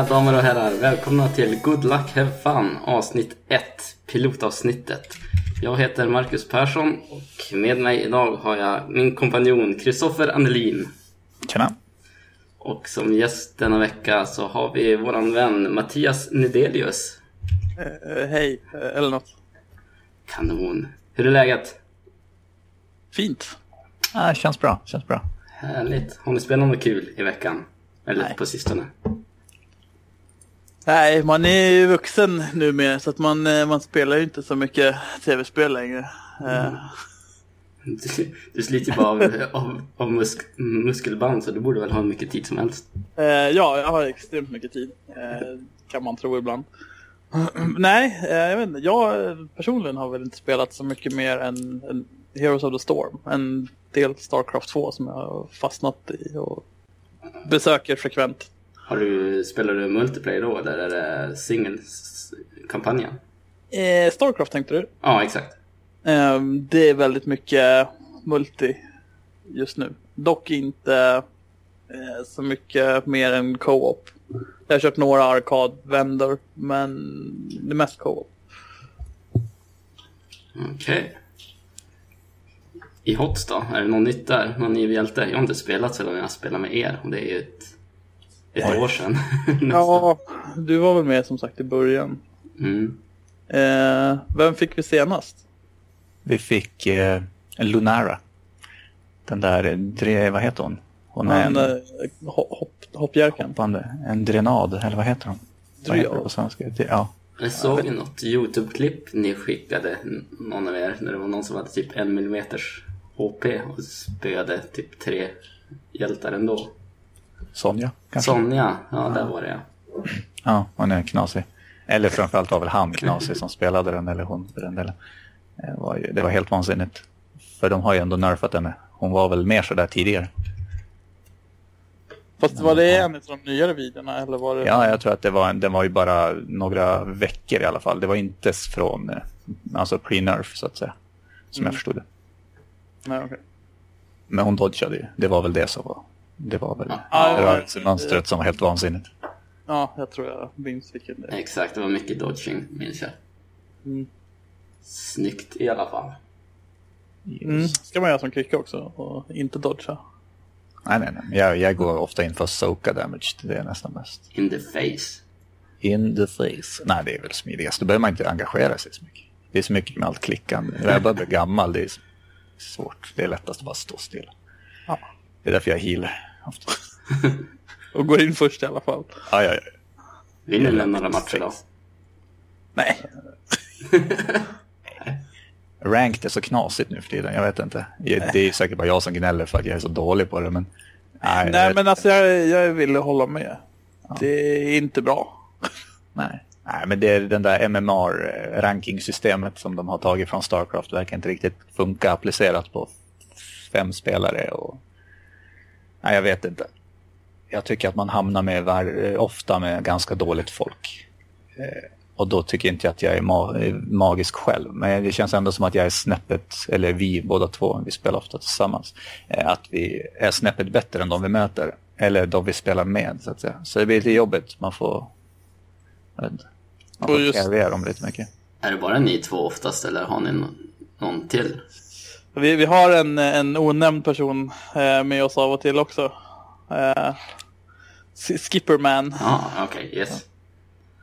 Mina damer och herrar, välkomna till Good Luck Have Fun avsnitt 1, pilotavsnittet. Jag heter Marcus Persson och med mig idag har jag min kompanjon Kristoffer Annelin. Tjena. Och som gäst denna vecka så har vi våran vän Mattias Nedelius. Uh, hej, uh, eller något. Kanon. Hur är läget? Fint. Ah, känns bra, känns bra. Härligt. Har ni spelat något kul i veckan? Eller Nej. på sistone? Nej, man är ju vuxen numera så att man, eh, man spelar ju inte så mycket tv-spel längre. Eh, Du, du sliter bara av, av, av musk, muskelband så du borde väl ha mycket tid som helst. eh, ja, jag har extremt mycket tid. eh, kan man tro ibland. Nej, eh, jag vet inte. Jag eh, personligen har väl inte spelat så mycket mer än, än Heroes of the Storm. En del Starcraft 2 som jag har fastnat i och besöker frekvent. Har du, spelar du multiplayer då eller är det singelkampanjen? Eh, Starcraft tänkte du? Ja, exakt. Ehm, det är väldigt mycket multi just nu. Dock inte eh, så mycket mer än co-op. Jag har kört några arkadvändor, men det är mest co-op. Okej. I HOTS då? Är det något nytt där? Någon ny hjälte? Jag har inte spelat sedan jag spelade med er och det är ju ett, ett Oj. år sedan. Ja, du var väl med som sagt i början. Mm. Eh, vem fick vi senast? Vi fick eh, Lunara. Den där, eh, dre, vad heter hon? Hon är Han, en eh, hopp, hopp, hoppjerkan. hoppande, en drenad, eller vad heter hon? Vad heter det på svenska? Ja. Jag såg ju något YouTube-klipp ni skickade, någon av er, när det var någon som hade typ en millimeters HP och spöade typ tre hjältar ändå. Sonja, kanske? Sonja, ja där var det ja. Ja, hon är knasig. Eller framförallt var väl han knasig som spelade den, eller hon för den delen. Det var, ju, det var helt vansinnigt. För de har ju ändå nerfat henne. Hon var väl mer sådär tidigare. Fast var det en av de nyare videorna eller var det? Ja, jag tror att det var, en- den var ju bara några veckor i alla fall. Det var inte från, eh, alltså pre-nerf så att säga. Som jag förstod det. Nej, okej. Men hon dodgade ju. Det var väl det som var. Det var väl Ja, rörelsemönstret som var helt vansinnigt. Ja, jag tror jag minns vilken det är. Exakt, det var mycket dodging minns jag. Mm. Snyggt i alla fall. Mm. Ska man göra som Krycka också och inte dodga? Nej, nej, nej. Jag, jag går ofta in för att soka damage. Det är nästan bäst. In the face. In the face. Nej, det är väl smidigast. Då behöver man inte engagera sig så mycket. Det är så mycket med allt klickande. När jag börjar bli gammal, det är svårt. Det är lättast att bara stå still. Ja. Det är därför jag healar. Och går in först i alla fall. Ja, ja, ja. Vill ni lämna några matcher då? Nej. Ranked är så knasigt nu för tiden. Jag vet inte. Det är säkert bara jag som gnäller för att jag är så dålig på det. Men, nej, Nej men alltså jag, jag vill hålla med. Det är inte bra. Nej. Nej, men det är den där MMR-rankingsystemet som de har tagit från Starcraft verkar inte riktigt funka applicerat på fem spelare. Och... Nej, jag vet inte. Jag tycker att man hamnar med var... ofta med ganska dåligt folk. Eh, Och då tycker inte jag att jag är ma är magisk själv. Men det känns ändå som att jag är snäppet, eller vi båda två, vi spelar ofta tillsammans, eh, att vi är snäppet bättre än de vi möter. Eller de vi spelar med, så att säga. Så det blir lite jobbigt. Man får... Jag vet inte. Man får just- dem lite mycket. Är det bara ni två oftast eller har ni nå- någon till? Vi, vi har en, en onämnd person eh, med oss av och till också. Eh, Skipperman. Ja, okej, yes.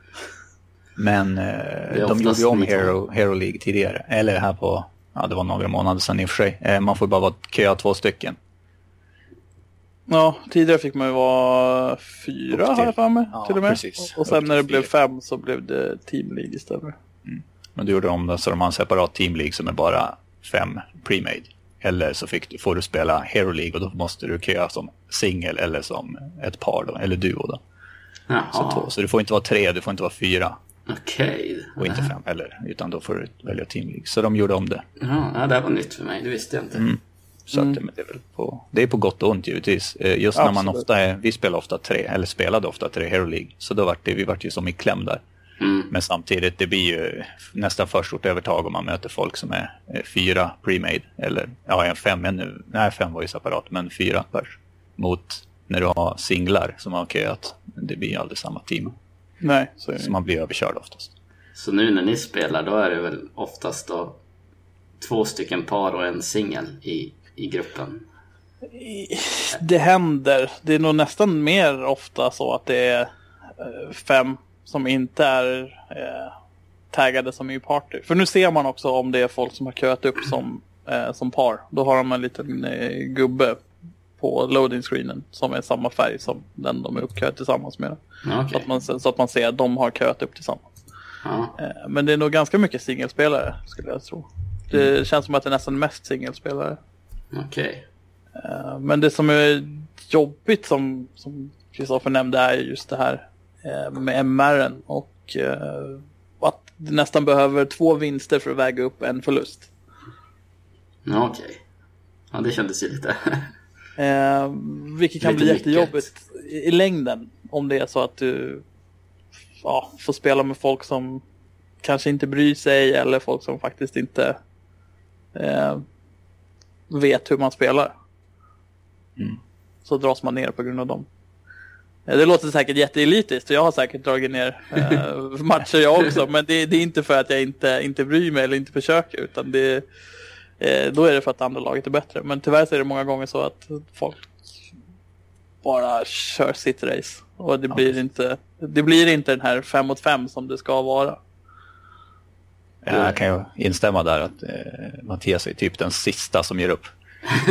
Men eh, de gjorde ju om. Hero, Hero League tidigare. Eller här på, ja det var några månader sedan i och för sig. Eh, man får bara vara köa två stycken. Ja, tidigare fick man ju vara fyra har jag för mig. Ja, till och med. precis. Och sen Upp när det blev fem så blev det Team League istället. Men du gjorde om det så de har en separat Team League som är bara fem pre-made. Eller så fick du, får du spela Hero League och då måste du köa som singel eller som ett par då, eller duo då. Så, två. så du får inte vara tre, du får inte vara fyra okej. och inte fem heller. Utan då får du välja Team League. Så de gjorde om det. Ja, det här var nytt för mig, det visste jag inte. Mm. Så att, men det, är väl på, det är på gott och ont givetvis. Eh, Just när man Absolut. ofta är, vi spelar ofta tre, eller spelade ofta tre Hero League. Så då vart det, vi vart ju som i kläm där. Mm. Men samtidigt, det blir ju nästan för stort övertag om man möter folk som är fyra pre-made. Eller ja, en fem ännu. Nej, fem var ju separat, men fyra pers. Mot när du har singlar som har köat. Det blir aldrig samma team. Nej, så. Så man blir överkörd oftast. Så nu när ni spelar då är det väl oftast då två stycken par och en singel i, i gruppen? Det händer. Det är nog nästan mer ofta så att det är eh, fem som inte är eh, taggade som i party. För nu ser man också om det är folk som har köat upp som, eh, som par. Då har de en liten eh, gubbe på loading screenen som är samma färg som den de är uppköat tillsammans med. Ja, Så, att man, så att man ser att de har köat upp tillsammans. Ja. Eh, Men det är nog ganska mycket singelspelare skulle jag tro. Det känns som att det är nästan mest singelspelare. Okej. Eh, Men det som är jobbigt som som Kristoffer nämnde är just det här med MR'n och eh, att det nästan behöver två vinster för att väga upp en förlust. Ja, okej. Ja, det kändes ju lite... Eh, vilket kan Lite bli mycket. jättejobbigt i, i längden om det är så att du ja, får spela med folk som kanske inte bryr sig eller folk som faktiskt inte eh, vet hur man spelar. Mm. Så dras man ner på grund av dem. Eh, Det låter säkert jätteelitiskt och jag har säkert dragit ner eh, matcher jag också. Men det, det är inte för att jag inte, inte bryr mig eller inte försöker. Utan det, eh, då är det för att andra laget är bättre. Men tyvärr så är det många gånger så att folk bara kör sitt race. Och det blir, inte, det blir inte den här fem mot fem som det ska vara. Ja, jag kan ju instämma där att eh, Mattias är typ den sista som ger upp.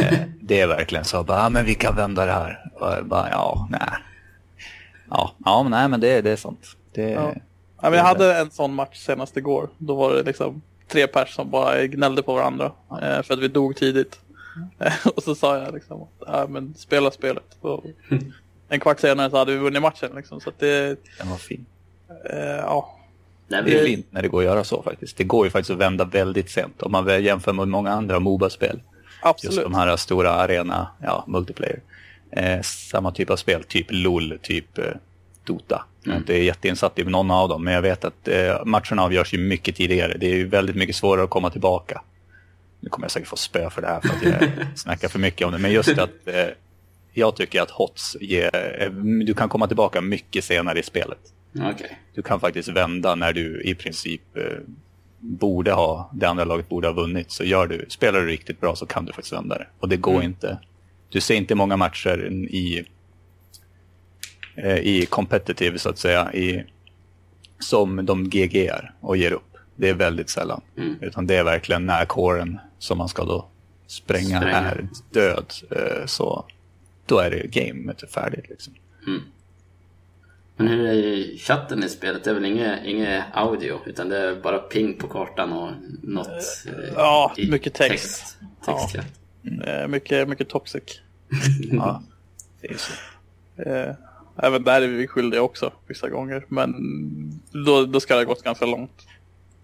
Eh, det är verkligen så, bara, ah, men vi kan vända det här. Och bara, ja, nej. Ja, ja men nej, men det, det är sant. Det, Ja. Ja, men jag hade en sån match senast igår. Då var det liksom tre pers som bara gnällde på varandra. Eh, för att vi dog tidigt. Eh, och så sa jag liksom, att, ja, men spela spelet. Och en kvart senare så hade vi vunnit matchen liksom. Så att det, Den var fin. eh, ja. Nej, Det är fint när det går att göra så faktiskt. Det går ju faktiskt att vända väldigt sent om man jämför med många andra Moba-spel. Just Absolut. de här stora arena, ja, multiplayer. Eh, samma typ av spel, typ LOL, typ eh, Dota. Jag är inte jätteinsatt i någon av dem, men jag vet att eh, matcherna avgörs ju mycket tidigare. Det är ju väldigt mycket svårare att komma tillbaka. Nu kommer jag säkert få spö för det här för att jag snackar för mycket om det, men just att eh, jag tycker att HOTS ger, eh, du kan komma tillbaka mycket senare i spelet. okej. Du kan faktiskt vända när du i princip eh, borde ha, det andra laget borde ha vunnit. Så gör du, spelar du riktigt bra så kan du faktiskt vända det. Och det går Mm. inte. Du ser inte många matcher i, eh, i competitive så att säga, i, som de GGR och ger upp. Det är väldigt sällan. Mm. Utan det är verkligen när kåren som man ska då spränga, Spränga. är död. Eh, så då är det gamet är färdigt. Liksom. Men hur är chatten i spelet? Det är väl inget, inget audio, utan det är bara ping på kartan och något... eh, ja, mycket text. Text, Ja. ja. Eh, mycket, mycket toxic. Ja, det är så. Eh, även där är vi skyldiga också vissa gånger. Men då, då ska det ha gått ganska långt.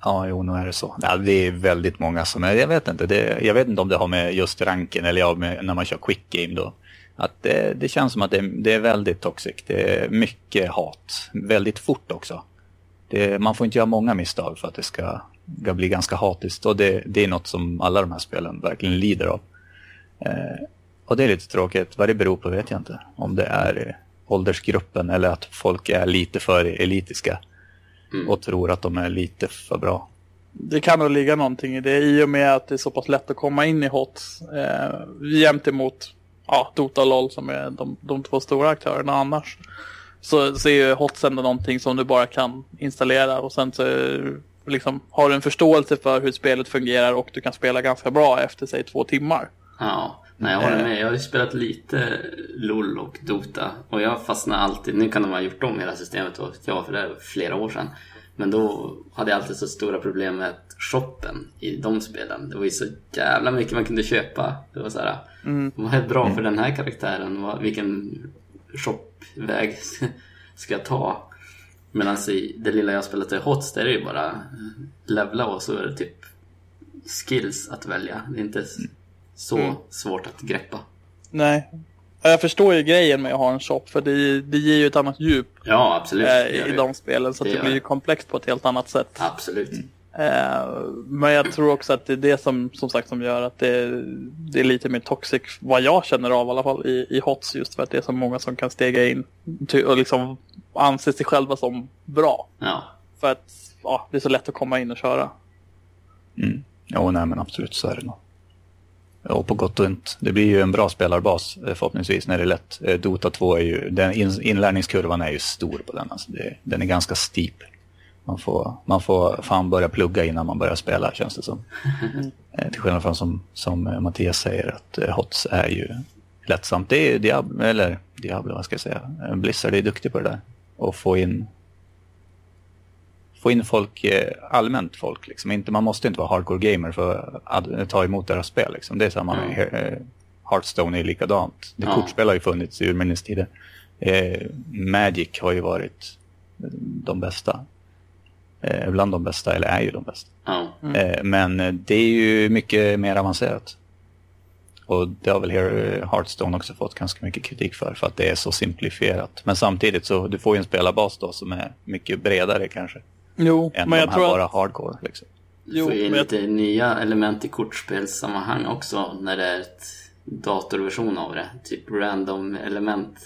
Ja, jo, nu är det så. Ja, det är väldigt många som är, jag vet inte, det, jag vet inte om det har med just ranken eller ja, med, när man kör quick game då. Att det, det känns som att det, det är väldigt toxic. Det är mycket hat. Väldigt fort också. Det, man får inte göra många misstag för att det ska, ska bli ganska hatiskt. Och det, det är något som alla de här spelen verkligen lider av. Eh, och det är lite tråkigt. Vad det beror på vet jag inte. Om det är åldersgruppen eller att folk är lite för elitiska. Och tror att de är lite för bra. Det kan nog ligga någonting i det i och med att det är så pass lätt att komma in i HOTS. Eh, jämt emot ja, Dota och LOL som är de, de två stora aktörerna annars. Så, så är ju HOTS ändå någonting som du bara kan installera och sen så liksom, har du en förståelse för hur spelet fungerar och du kan spela ganska bra efter sig två timmar. Ja, nej, jag håller med. Jag har ju spelat lite LOL och Dota och jag fastnar alltid. Nu kan de ha gjort om hela systemet, och ja, för det är flera år sedan. Men då hade jag alltid så stora problem med shoppen i de spelen. Det var ju så jävla mycket man kunde köpa. Det var så här, vad är bra för den här karaktären? Vilken shopväg ska jag ta? Medan i det lilla jag spelat i HOTS, där är det ju bara levla och så är det typ skills att välja. Det är inte så svårt att greppa. Nej. Jag förstår ju grejen med att ha en shop för det, det ger ju ett annat djup Ja, absolut. eh, gör i det. de spelen så att Det det, blir ju komplext på ett helt annat sätt. Absolut. Eh, men jag tror också att det är det som, som sagt som gör att det, det är lite mer toxic, vad jag känner av i alla fall, i, i HOTS just för att det är så många som kan stega in och liksom anse sig själva som bra. Ja. För att ja, det är så lätt att komma in och köra. Mm. Jo, nej men absolut så är det nog. Och på gott och ont. Det blir ju en bra spelarbas eh, förhoppningsvis när det är lätt. Eh, Dota 2 är ju, den in, inlärningskurvan är ju stor på den. Alltså det, den är ganska steep. Man får, man får fan börja plugga innan man börjar spela känns det som. Eh, Till skillnad från som, som Mattias säger att HOTS är ju lättsamt. Det är Diablo, eller Diablo vad ska jag säga. Blizzard är duktig på det där. Och få in få in folk, eh, allmänt folk. Liksom. Inte, man måste inte vara hardcore gamer för att ad- ta emot deras spel. Liksom. Det är samma med eh, Hearthstone är likadant. Det Ja. kortspel har ju funnits i urminnes tider. Eh, Magic har ju varit de bästa. Eh, bland de bästa, eller är ju de bästa. Ja. Eh, men eh, det är ju mycket mer avancerat. Och det har väl Hearthstone också fått ganska mycket kritik för, för att det är så simplifierat. Men samtidigt så du får ju en spelarbas då som är mycket bredare kanske. Jo, Än men de jag här tror bara att... hardcore. Liksom. Jo, får in men jag- lite nya element i kortspelssammanhang också när det är ett datorversion av det. Typ random element.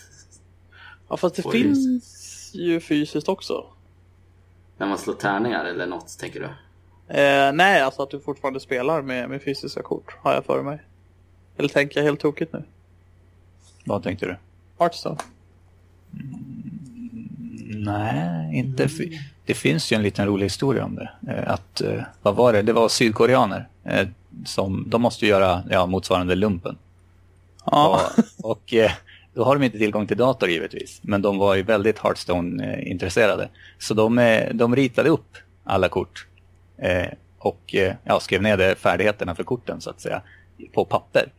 Ja, fast det får ju- finns ju fysiskt också. När man slår tärningar eller något, tänker du? Eh, nej, alltså att du fortfarande spelar med, med fysiska kort, har jag för mig. Eller tänker jag helt tokigt nu? Vad tänkte du? Hearthstone. Nej, inte. fi- Det finns ju en liten rolig historia om det. Eh, Att, eh, vad var det? Det var sydkoreaner. eh, Som, de måste göra ja, motsvarande lumpen. Ja. Och, och då har de inte tillgång till dator givetvis. Men de var ju väldigt Hearthstone-intresserade. Så de, de ritade upp alla kort. Och ja, skrev ner det, färdigheterna för korten så att säga. På papper.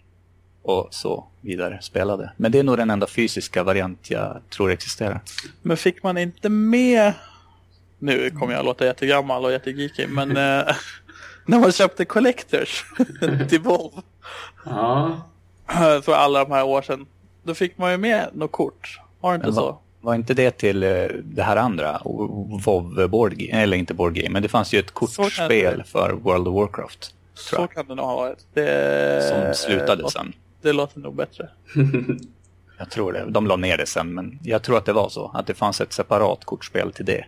Och så vidare spelade. Men det är nog den enda fysiska variant jag tror existerar. Men fick man inte med... Nu kommer jag låta jättegammal och jättegeekig, men eh, när man köpte Collectors till WoW Ja. för alla de här år sedan, då fick man ju med något kort. Har det inte Men så? var, var inte det till eh, det här andra, WoW board game, eller inte board game, men det fanns ju ett kortspel för World of Warcraft. Så kan det nog ha varit. Det, som slutade sen. Det låter nog bättre. Jag tror det. De la ner det sen, men jag tror att det var så. Att det fanns ett separat kortspel till det.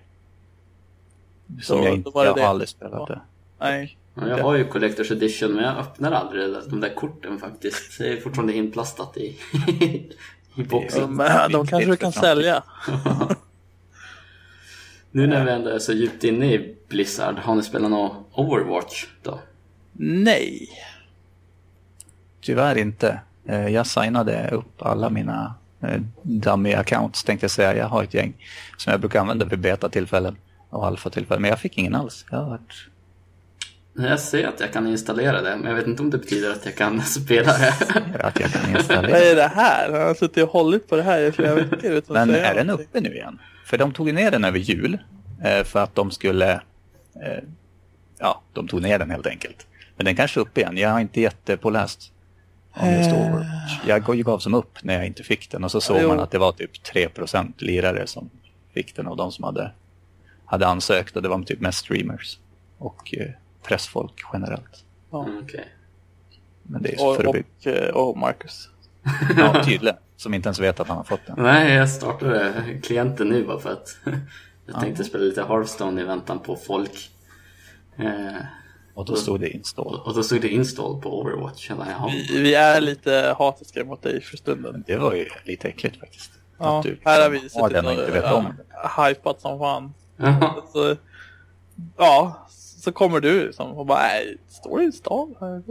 Som Då- jag inte, jag det. har aldrig spelat Ja. det. Nej. Ja, Jag har ju Collector's Edition men jag öppnar aldrig de där korten faktiskt. Det är fortfarande inplastat i, i boxen. De, de kanske du kan sälja. Nu när vi ändå är så djupt inne i Blizzard, har ni spelat något Overwatch då? Nej. Tyvärr inte. Eh, Jag signade upp alla mina eh, dummy accounts tänkte jag säga. Jag har ett gäng som jag brukar använda vid beta-tillfällen och alfa-tillfällen. Men jag fick ingen alls. Jag har varit... Jag ser att jag kan installera det, men jag vet inte om det betyder att jag kan spela det. att jag kan Vad installera. är det här? Han har suttit och hållit på det här i flera veckor utan Men är den uppe nu igen? För de tog ner den över jul eh, för att de skulle... Ja, de tog ner den helt enkelt. Men den kanske är uppe igen. Jag har inte jättepåläst om just Eh. Overwatch. Jag gav- gav som upp när jag inte fick den och så såg Jo. man att det var typ 3% lirare som fick den av de som hade, hade ansökt och det var typ mest streamers och eh, pressfolk generellt. Ja. Mm, Okej. Men det är Och, förbyggt. och, eh, och Marcus. Ja, tydligen. Som inte ens vet att han har fått den. Nej, jag startade klienten nu bara för att jag tänkte spela lite Hearthstone i väntan på folk. Eh, Och då stod det install. och, då stod det install på Overwatch. Vi, vi är lite hatiska mot dig för stunden. Det var ju lite äckligt faktiskt. Ja, Att du här har vi har suttit den och inte vet om det. ja, hypat som fan. Så, ja, så kommer du liksom och bara, nej, står det i stav här?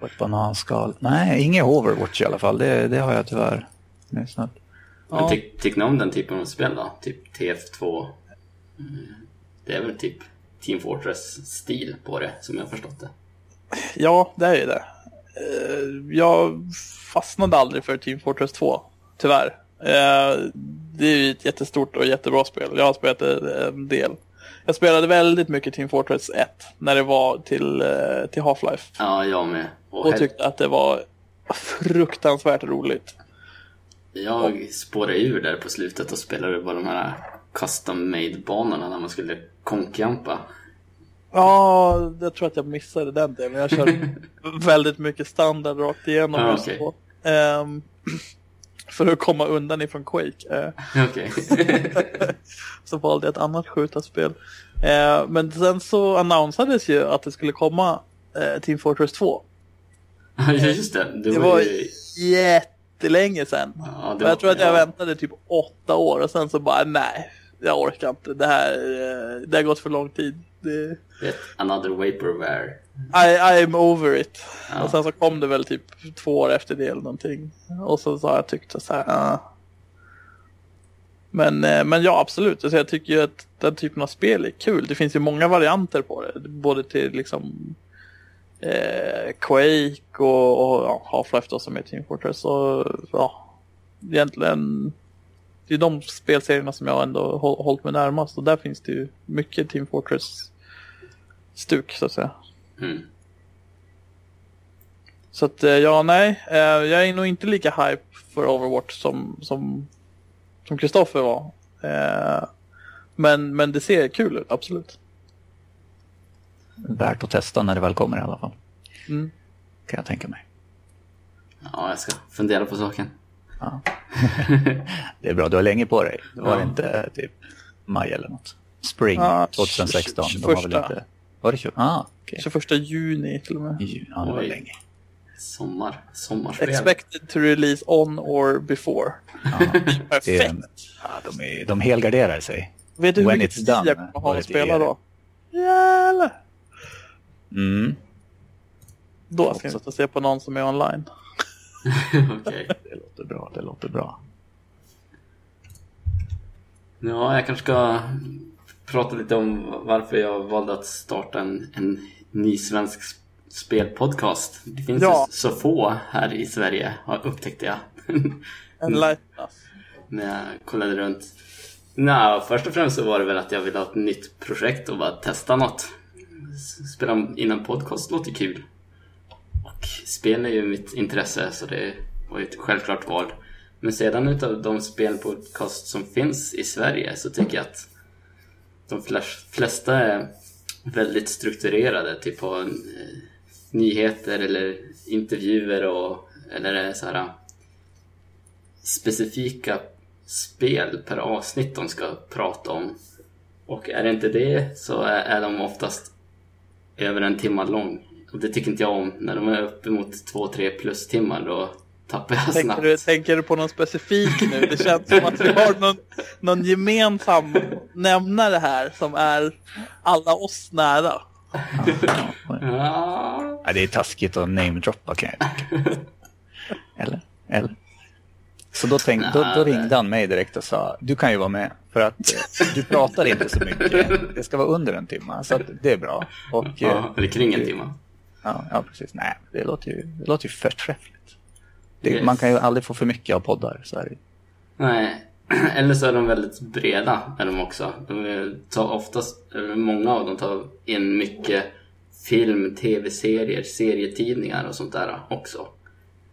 På ett bananskal. Nej, inget Overwatch i alla fall. Det, det har jag tyvärr. Men Ja. ty, tycker ni om den typen av spel då? Typ TF2? Mm. Det är väl typ Team Fortress-stil på det, som jag har förstått det. Ja, det är ju det. Eh, Jag fastnade aldrig för Team Fortress 2, tyvärr. Eh, Det är ju ett jättestort och jättebra spel. Jag har spelat det en del. Jag spelade väldigt mycket Team Fortress 1 när det var till, eh, till Half-Life. Ja, jag med. Och Och tyckte att det var fruktansvärt roligt. Jag spårade ur där på slutet och spelade bara de här custom made banorna när man skulle konkjampa. Ja, jag tror att jag missade den delen. Jag kör väldigt mycket standard rakt igenom Ah, okej. då. Ehm, för att komma undan ifrån Quake. Eh, Okej. så valde jag ett annat skjutarspel. Eh, men sen så annonsades ju att det skulle komma eh, Team Fortress 2. Ja, just det. Det Det var, ju... jättelänge sedan. Ja, jag tror att jag ja. väntade typ åtta år och sen så bara nej, jag orkar inte. Det här, eh, det har gått för lång tid. Det, Another Vaporware. I, I'm over it. Ja. Och sen så kom det väl typ två år efter det eller någonting. Och sen så har jag tyckt så här, ah. Men, eh, men ja, absolut. Alltså jag tycker ju att den typen av spel är kul. Det finns ju många varianter på det. Både till liksom eh, Quake och, och ja, Half-Life som är Team Fortress. Och ja, egentligen det är de spelserierna som jag ändå har hållit mig närmast. Och där finns det ju mycket Team Fortress-stuk så att säga. Mm. Så att eh, ja, nej. eh, Jag är nog inte lika hype för Overwatch som som som Kristoffer var. Eh, Men, men det ser kul ut, absolut. Värt att testa när det väl kommer i alla fall. Mm. Kan jag tänka mig. Ja, jag ska fundera på saken. Ja. det är bra, du har länge på dig. Det var Ja. inte typ maj eller något. Spring Ja, 2016. tj- De har väl 21. inte... Var det 20? Ah, okej. 21 juni till och med. Ju- Ja, det var Oj. länge. Sommar. Sommarspel. Expected to release on or before. Det Perfekt! är, ja, de, är, de helgarderar sig. Vet du hur When mycket done, jag kommer ha att spela då? Jävlar! Mm, Då ska jag sätta se på någon som är online. Okej. Det låter bra, det låter bra. Ja, jag kanske ska prata lite om varför jag valde att starta en, en ny svensk sp- spelpodcast. Det finns Ja. ju så få här i Sverige, upptäckte jag. Enlighten us. när jag kollade runt. Nå, först och främst så var det väl att jag ville ha ett nytt projekt och bara testa något. Spela in en podcast låter kul. Och spel är ju mitt intresse så det var ju ett självklart val. Men sedan utav de spelpodcast som finns i Sverige så tycker jag att de flesta är väldigt strukturerade. Typ på eh, nyheter eller intervjuer och eller är så här eh, specifika spel per avsnitt de ska prata om. Och är det inte det så är, är de oftast över en timme lång. Och det tycker inte jag om. När de är uppemot två, tre plus timmar då tappar jag Tänker snabbt. du, tänker du på någon specifik nu? Det känns som att vi har någon, någon gemensam nämnare här som är alla oss nära. Ja, Ja, det är taskigt att namedroppa kan jag tycka. Eller? Eller? Så då, tänk, då, då ringde han mig direkt och sa du kan ju vara med för att eh, du pratar inte så mycket. Det ska vara under en timme så att det är bra. Och, eh, ja, eller kring en timme. Ja, ja precis. Nej, det låter ju, det låter ju förträffligt. Det, Yes. Man kan ju aldrig få för mycket av poddar. Så är det. ju. Nej, eller så är de väldigt breda är de också. De tar oftast, eller många av dem tar in mycket film, tv-serier, serietidningar och sånt där också.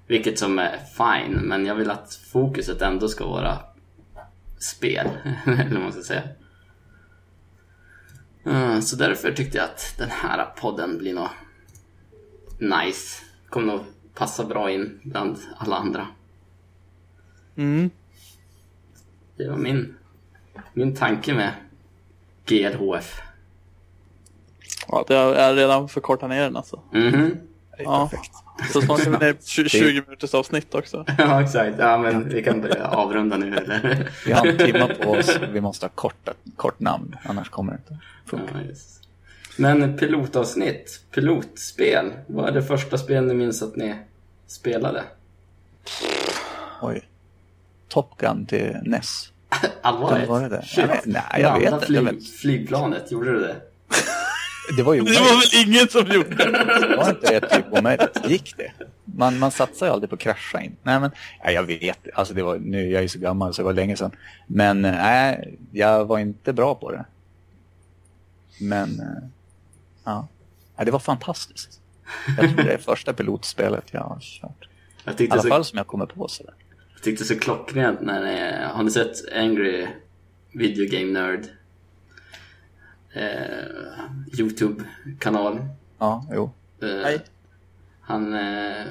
Vilket som är fine, men jag vill att fokuset ändå ska vara spel, eller vad man ska säga. Mm, Så därför tyckte jag att den här podden blir nog nice. Kommer nog passa bra in bland alla andra. Mm. Det var min, min tanke med GLHF. Ja, det har jag redan förkortat ner den alltså. Det är Ja. perfekt. Så snart är vi nere på 20, 20 minuters avsnitt också. Ja, exakt. Ja, men vi kan börja avrunda nu eller? Vi har en timme på oss. Vi måste ha korta, kort namn. Annars kommer det inte funka. Ja, just. Men pilotavsnitt, pilotspel. Vad är det första spel ni minns att ni spelade? Oj. Top Gun till NES. Allvarligt? Kan det det? Shit. Nej, jag vet inte. Flyg, Men- Flygplanet, gjorde du det? Det var ju Det var väl ingen som gjorde det? Var inte det typ omöjligt? Gick det? Man, man satsar ju aldrig på att krascha in. Nej, men ja, jag vet. Alltså det var, nu, jag är så gammal så det var länge sedan. Men nej, jag var inte bra på det. Men eh, ja, ja det var fantastiskt. Jag tror det är första pilotspelet jag har kört. Jag I alla så, fall som jag kommer på sådär. jag tyckte så klockrent när ni, har ni sett Angry Video Game Nerd? eh, Youtube-kanal. Ja, jo. Eh, Nej. han eh,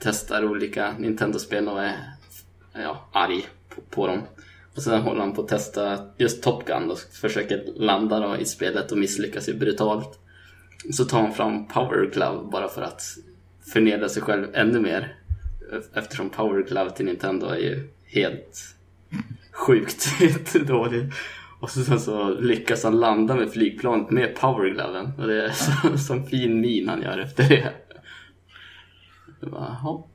testar olika Nintendo-spel och är ja, arg på, på dem. Och sen håller han på att testa just Top Gun och försöker landa då i spelet och misslyckas ju brutalt. Så tar han fram Power Glove bara för att förnedra sig själv ännu mer. Eftersom Power Glove till Nintendo är ju helt sjukt dålig. Och så, sen så lyckas han landa med flygplanet med powergloven. Och det är så, sån fin min han gör efter det. det bara, ja.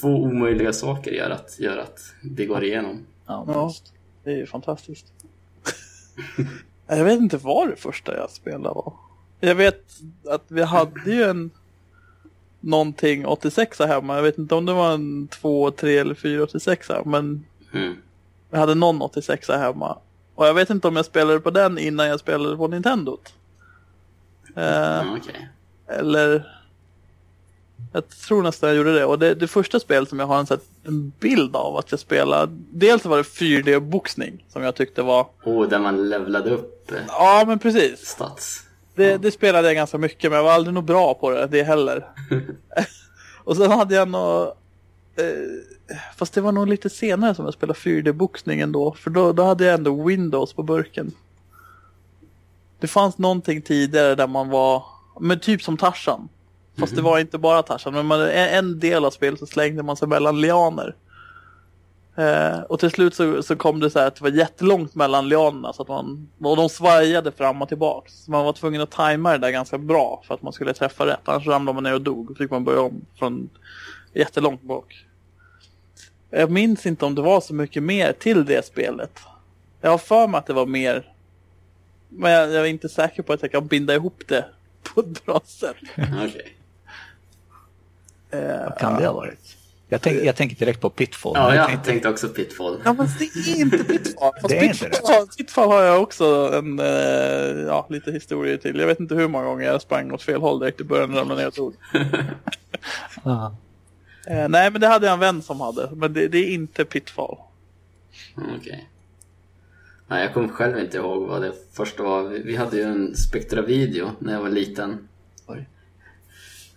Två omöjliga saker gör att, gör att det går igenom. Ja. Det är ju fantastiskt. jag vet inte vad det första jag spelade var. Jag vet att vi hade ju en någonting 86 här hemma. Jag vet inte om det var en 2, 3 eller 4 86 här, men Mm. jag hade någon 86 här hemma. Och jag vet inte om jag spelade på den innan jag spelade på Nintendot. Eh, Ja, okej. eller... Jag tror nästan jag gjorde det. Och det, det första spel som jag har en, här, en bild av att jag spelade. Dels var det 4D-boxning som jag tyckte var... Oh, där man levlade upp eh, Ja men precis. stats. Det, det spelade jag ganska mycket men jag var aldrig nog bra på det, det heller. och sen hade jag nog... Eh, fast det var nog lite senare som jag spelade 4D-boxning ändå. För då, då hade jag ändå Windows på burken. Det fanns någonting tidigare där man var, men typ som Tarzan. Fast det var inte bara Tarzan, men man, en, en del av spelet så slängde man sig mellan lianer. Eh, och till slut så, så kom det så här att det var jättelångt mellan lianerna så att man, och de svajade fram och tillbaka. Så man var tvungen att tajma det där ganska bra för att man skulle träffa rätt. Annars ramlade man ner och dog och fick man börja om från jättelångt bak. Jag minns inte om det var så mycket mer till det spelet. Jag har för mig att det var mer. Men jag, jag är inte säker på att jag kan binda ihop det på ett bra sätt. Okej. Eh, Vad kan det ha varit? Jag, tänk, jag tänker direkt på Pitfall. Ja, jag tänkte- tänkte också Pitfall. Ja men det är inte Pitfall. Fast Det är inte Pitfall, Pitfall har jag också en, eh, ja, lite historia till. Jag vet inte hur många gånger jag sprang åt fel håll direkt i början och ramlade ner och tog. Ja. Eh, nej men det hade jag en vän som hade. Men det, det är inte Pitfall. Mm, Okej. Nej, jag kommer själv inte ihåg vad det första var. Vi vi hade ju en Spectra-video när jag var liten. Oj.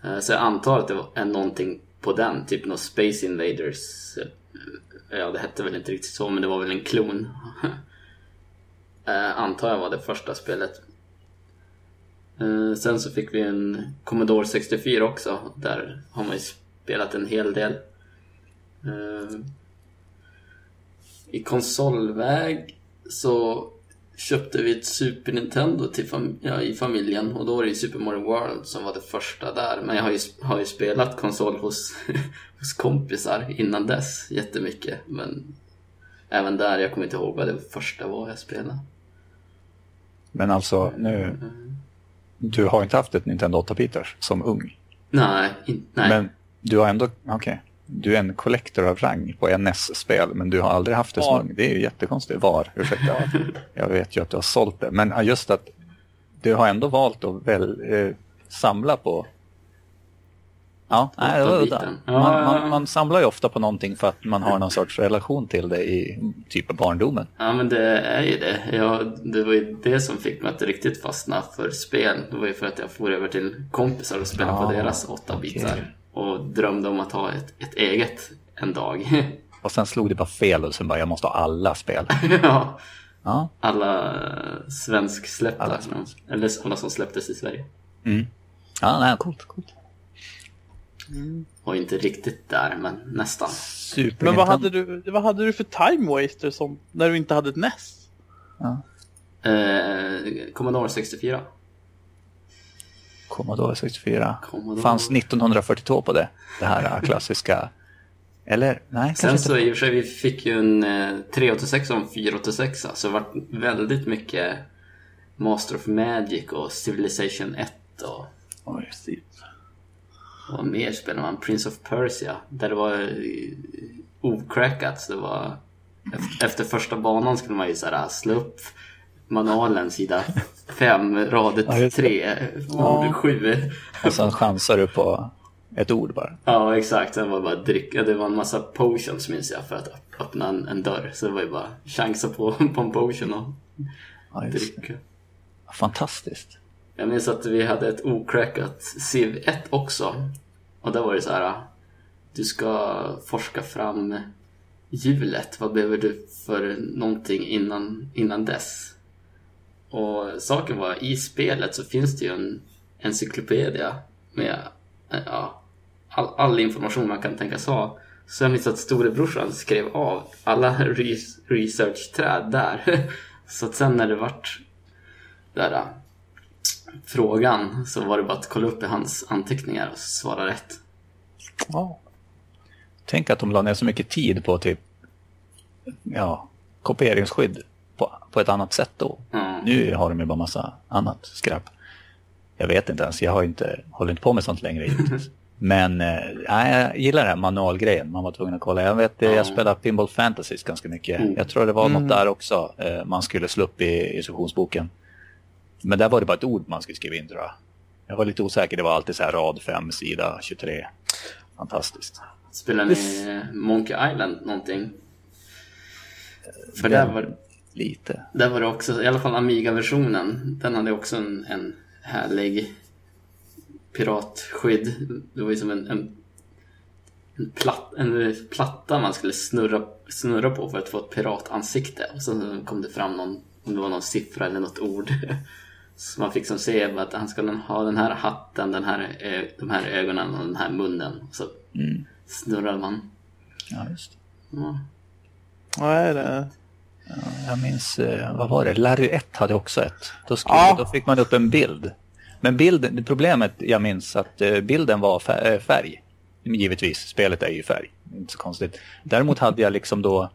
Eh, Så jag antar att det var någonting på den, typ något Space Invaders. Eh, ja, det hette väl inte riktigt så, men det var väl en klon. Eh, Antar jag var det första spelet. Eh, Sen så fick vi en Commodore 64 också. Där har man ju spelat en hel del. Eh, I konsolväg så köpte vi ett Super Nintendo till fam- ja, i familjen och då var det ju Super Mario World som var det första där. Men jag har ju, har ju spelat konsol hos, hos kompisar innan dess jättemycket. Men även där, jag kommer inte ihåg vad det första var jag spelade. Men alltså, nu... Du har inte haft ett Nintendo 8-bitars som ung. Nej, in, nej. Men du har ändå... Okej. Du är en collector av rang på NS-spel, men du har aldrig haft det som Var. ung. Det är ju jättekonstigt. Var, ursäkta. Jag vet ju att du har sålt det. Men ja, just att du har ändå valt att väl, eh, samla på... Ja, nej, det var udda. Man, Ja, ja, ja. man, man samlar ju ofta på någonting för att man har någon sorts relation till det i typ barndomen. Ja men det är ju det. Jag, det var ju det som fick mig att riktigt fastna för spel. Det var ju för att jag for över till kompisar och spelade på Ja, deras åtta bitar. Och drömde om att ha ett, ett eget en dag. Och sen slog det bara fel och sen bara, jag måste ha alla spel. ja, Ja, alla eh, svensksläppta. Alla Eller alla som släpptes i Sverige. ja nej, coolt, coolt. Var ju inte riktigt där, men nästan. Super Men vad hade, du, vad hade du för time waster som, när du inte hade ett NES? Eh, Commodore 64. Commodore 64. Commodore. Fanns 1942 på det. Det här klassiska. Eller nej, Sen kanske så inte. i och för sig, vi fick ju en eh, 386 och en 486 så det var väldigt mycket Master of Magic och Civilization 1 och Oj. Vad mer spelade man? Prince of Persia där det var eh, ocrackat så det var efter, efter första banan skulle man ju så här slå upp manualen sida 5, Ja, radet det. 3, ord 7 Och sen chansar du på ett ord bara. Ja, exakt. Sen var det bara dricka. Det var en massa potions minns jag för att öpp- öppna en, en dörr. Så det var ju bara chansa på, på en potion och Ja, det. dricka. Fantastiskt. Jag minns att vi hade ett ocrackat Civ 1 också. Och där var det så här. Du ska forska fram hjulet. Vad behöver du för någonting innan, innan dess? Och saken var, i spelet så finns det ju en encyklopedia med eh, ja, all, all information man kan tänkas ha. Så jag minns att storebrorsan skrev av alla research-träd där. Så att sen när det vart där eh, frågan så var det bara att kolla upp i hans anteckningar och svara rätt. Ja. Tänk att de la ner så mycket tid på typ ja, kopieringsskydd på, på ett annat sätt då. Mm. Nu har de ju bara massa annat skräp. Jag vet inte ens, jag har inte, håller inte på med sånt längre givetvis. Men äh, jag gillar den här manualgrejen, man var tvungen att kolla. Jag vet, jag spelade Pinball Fantasies ganska mycket. Mm. Jag tror det var något mm. där också, äh, man skulle slå upp i instruktionsboken. Men där var det bara ett ord man skulle skriva in tror jag. Jag var lite osäker, det var alltid så här rad 5, sida 23. Fantastiskt. Spelar ni Monkey Island någonting? För där var, lite. Där var det också, i alla fall Amiga-versionen, den hade också en, en härlig piratskydd. Det var ju som en, en, en, platt, en platta man skulle snurra, snurra på för att få ett piratansikte. Och så kom det fram någon, om det var någon siffra eller något ord. Så man fick som se att han skulle ha den här hatten, den här, de här ögonen och den här munnen. Så mm. snurrade man. Ja, just det. Ja. Är det? Ja, jag minns, eh, vad var det? Larry 1 hade också ett. Då, skulle, ja. då fick man upp en bild. Men bilden, problemet, jag minns att eh, bilden var eh, färg. Givetvis, spelet är ju färg. Inte så konstigt. Däremot hade jag liksom då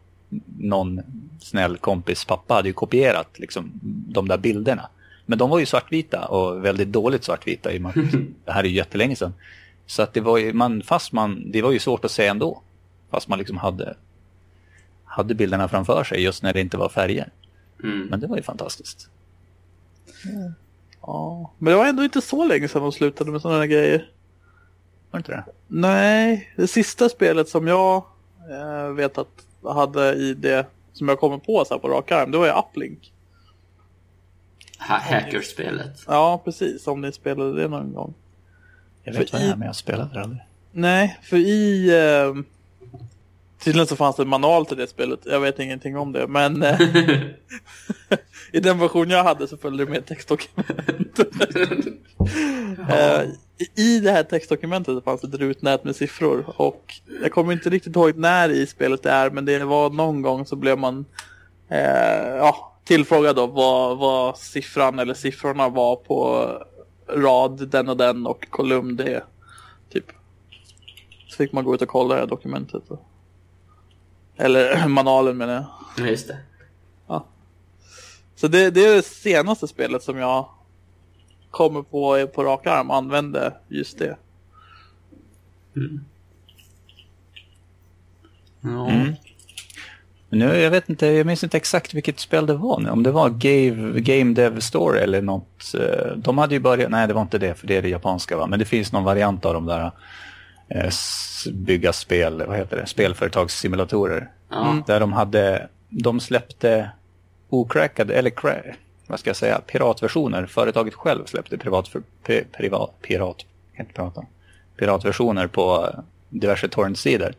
någon snäll kompis pappa hade ju kopierat liksom de där bilderna. Men de var ju svartvita och väldigt dåligt svartvita. I det här är ju jättelänge sedan. Så att det var ju, man, fast man, det var ju svårt att se ändå. Fast man liksom hade, hade bilderna framför sig just när det inte var färger. Mm. Men det var ju fantastiskt. Mm. Ja, men det var ändå inte så länge sedan de slutade med sådana här grejer. Var det inte det? Nej, det sista spelet som jag eh, vet att jag hade i det som jag kommer på så här på rak arm, det var ju Uplink. Ha hackerspelet? Ja, precis. Om ni spelade det någon gång. Jag vet för vad det är, men jag spelade det aldrig. Nej, för i... Eh, tydligen så fanns det en manual till det spelet. Jag vet ingenting om det, men... Eh, I den version jag hade så följde det med textdokument. eh, I det här textdokumentet fanns ett rutnät med siffror. Och jag kommer inte riktigt ihåg när i spelet det är, men det var någon gång så blev man... Eh, ja, tillfrågad då vad, vad siffran eller siffrorna var på rad den och den och kolumn det. Typ. Så fick man gå ut och kolla det här dokumentet. Eller manualen menar jag. Ja, just det. Ja. Så det, det är det senaste spelet som jag kommer på på rak arm använde just det. Mm. Ja. Mm. Nu, jag vet inte, jag minns inte exakt vilket spel det var nu. Om det var Game, Game Dev Store eller något. Eh, de hade ju börjat, nej det var inte det för det är det japanska va. Men det finns någon variant av de där bygga spel, vad heter det, spelföretagssimulatorer. Mm. Där de hade, de släppte ocrackade, eller cra, vad ska jag säga, piratversioner. Företaget själv släppte privat, för, privat, pirat, kan inte prata, piratversioner på diverse torrentsidor.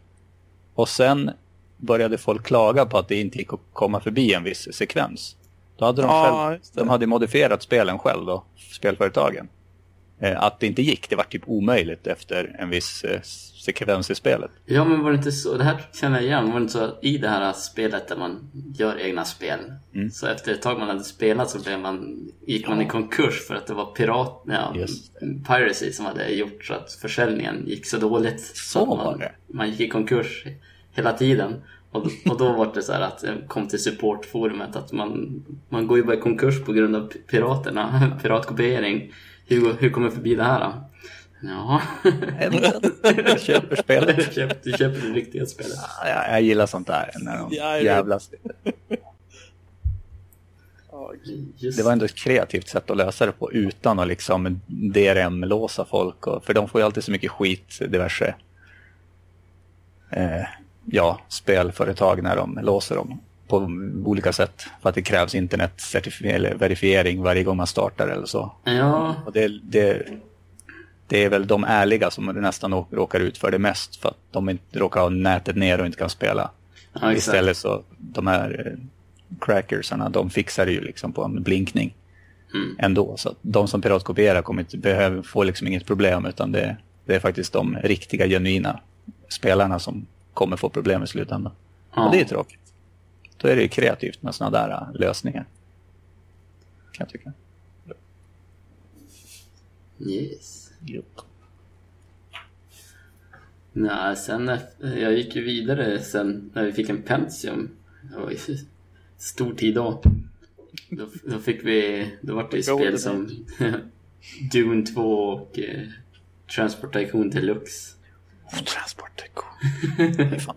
Och sen började folk klaga på att det inte gick att komma förbi en viss sekvens. Då hade de, ja, själv, de hade modifierat spelen själv då, spelföretagen. Eh, att det inte gick, det var typ omöjligt efter en viss eh, sekvens i spelet. Ja, men var det inte så, det här känner jag igen, var det inte så i det här spelet där man gör egna spel, mm. så efter ett tag man hade spelat så blev man, gick man ja. i konkurs för att det var pirat, ja, piracy som hade gjort så att försäljningen gick så dåligt. Så, så man, var det. Man gick i konkurs hela tiden. Och, och då var det så att det kom till supportforumet att man, man går ju bara i konkurs på grund av piraterna, piratkopiering. Hur, hur kommer förbi det här då? Ja. Jag köper spelet. Du köper, du köper det riktiga spelet. Ja, jag, jag gillar sånt där när de ja, jävlas lite. Det var ändå ett kreativt sätt att lösa det på utan att liksom DRM-låsa folk. Och, för de får ju alltid så mycket skit, diverse eh, ja, spelföretag när de låser dem på olika sätt. För att det krävs internetverifiering varje gång man startar eller så. Ja, Och det, det, det är väl de ärliga som nästan råkar ut för det mest. För att de inte råkar ha nätet ner och inte kan spela. ja. Istället så de här eh, crackersarna, de fixar det ju liksom på en blinkning Mm. ändå. Så de som piratkopierar kommer inte behöva få liksom inget problem utan det, det är faktiskt de riktiga genuina spelarna som kommer få problem i slutändan. Ja. Och det är tråkigt. Då är det ju kreativt med sådana där äh, lösningar. Kan jag tycka. Yes. Jupp. Nej, sen jag gick ju vidare sen när vi fick en Pentium. Det var ju stor tid då. Då, då fick vi, då var det ju spel som Dune 2 och eh, Transport Tycoon Deluxe. Transport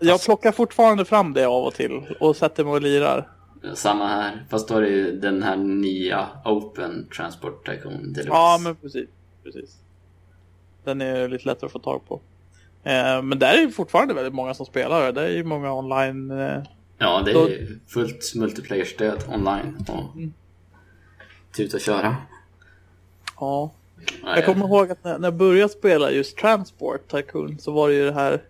Jag plockar fortfarande fram det av och till och sätter mig och lirar. Samma här, fast då är det ju den här nya Open Transport Tycoon Deluxe. Ja, men precis. precis. Den är lite lättare att få tag på. Eh, men där är ju fortfarande väldigt många som spelar. Det är ju många online. Eh, Ja, det är Då- ju fullt multiplayer-stöd online och Mm. ut och köra. ja. Ja, Jag kommer ihåg att när, när jag började spela just Transport Tycoon så var det ju det här.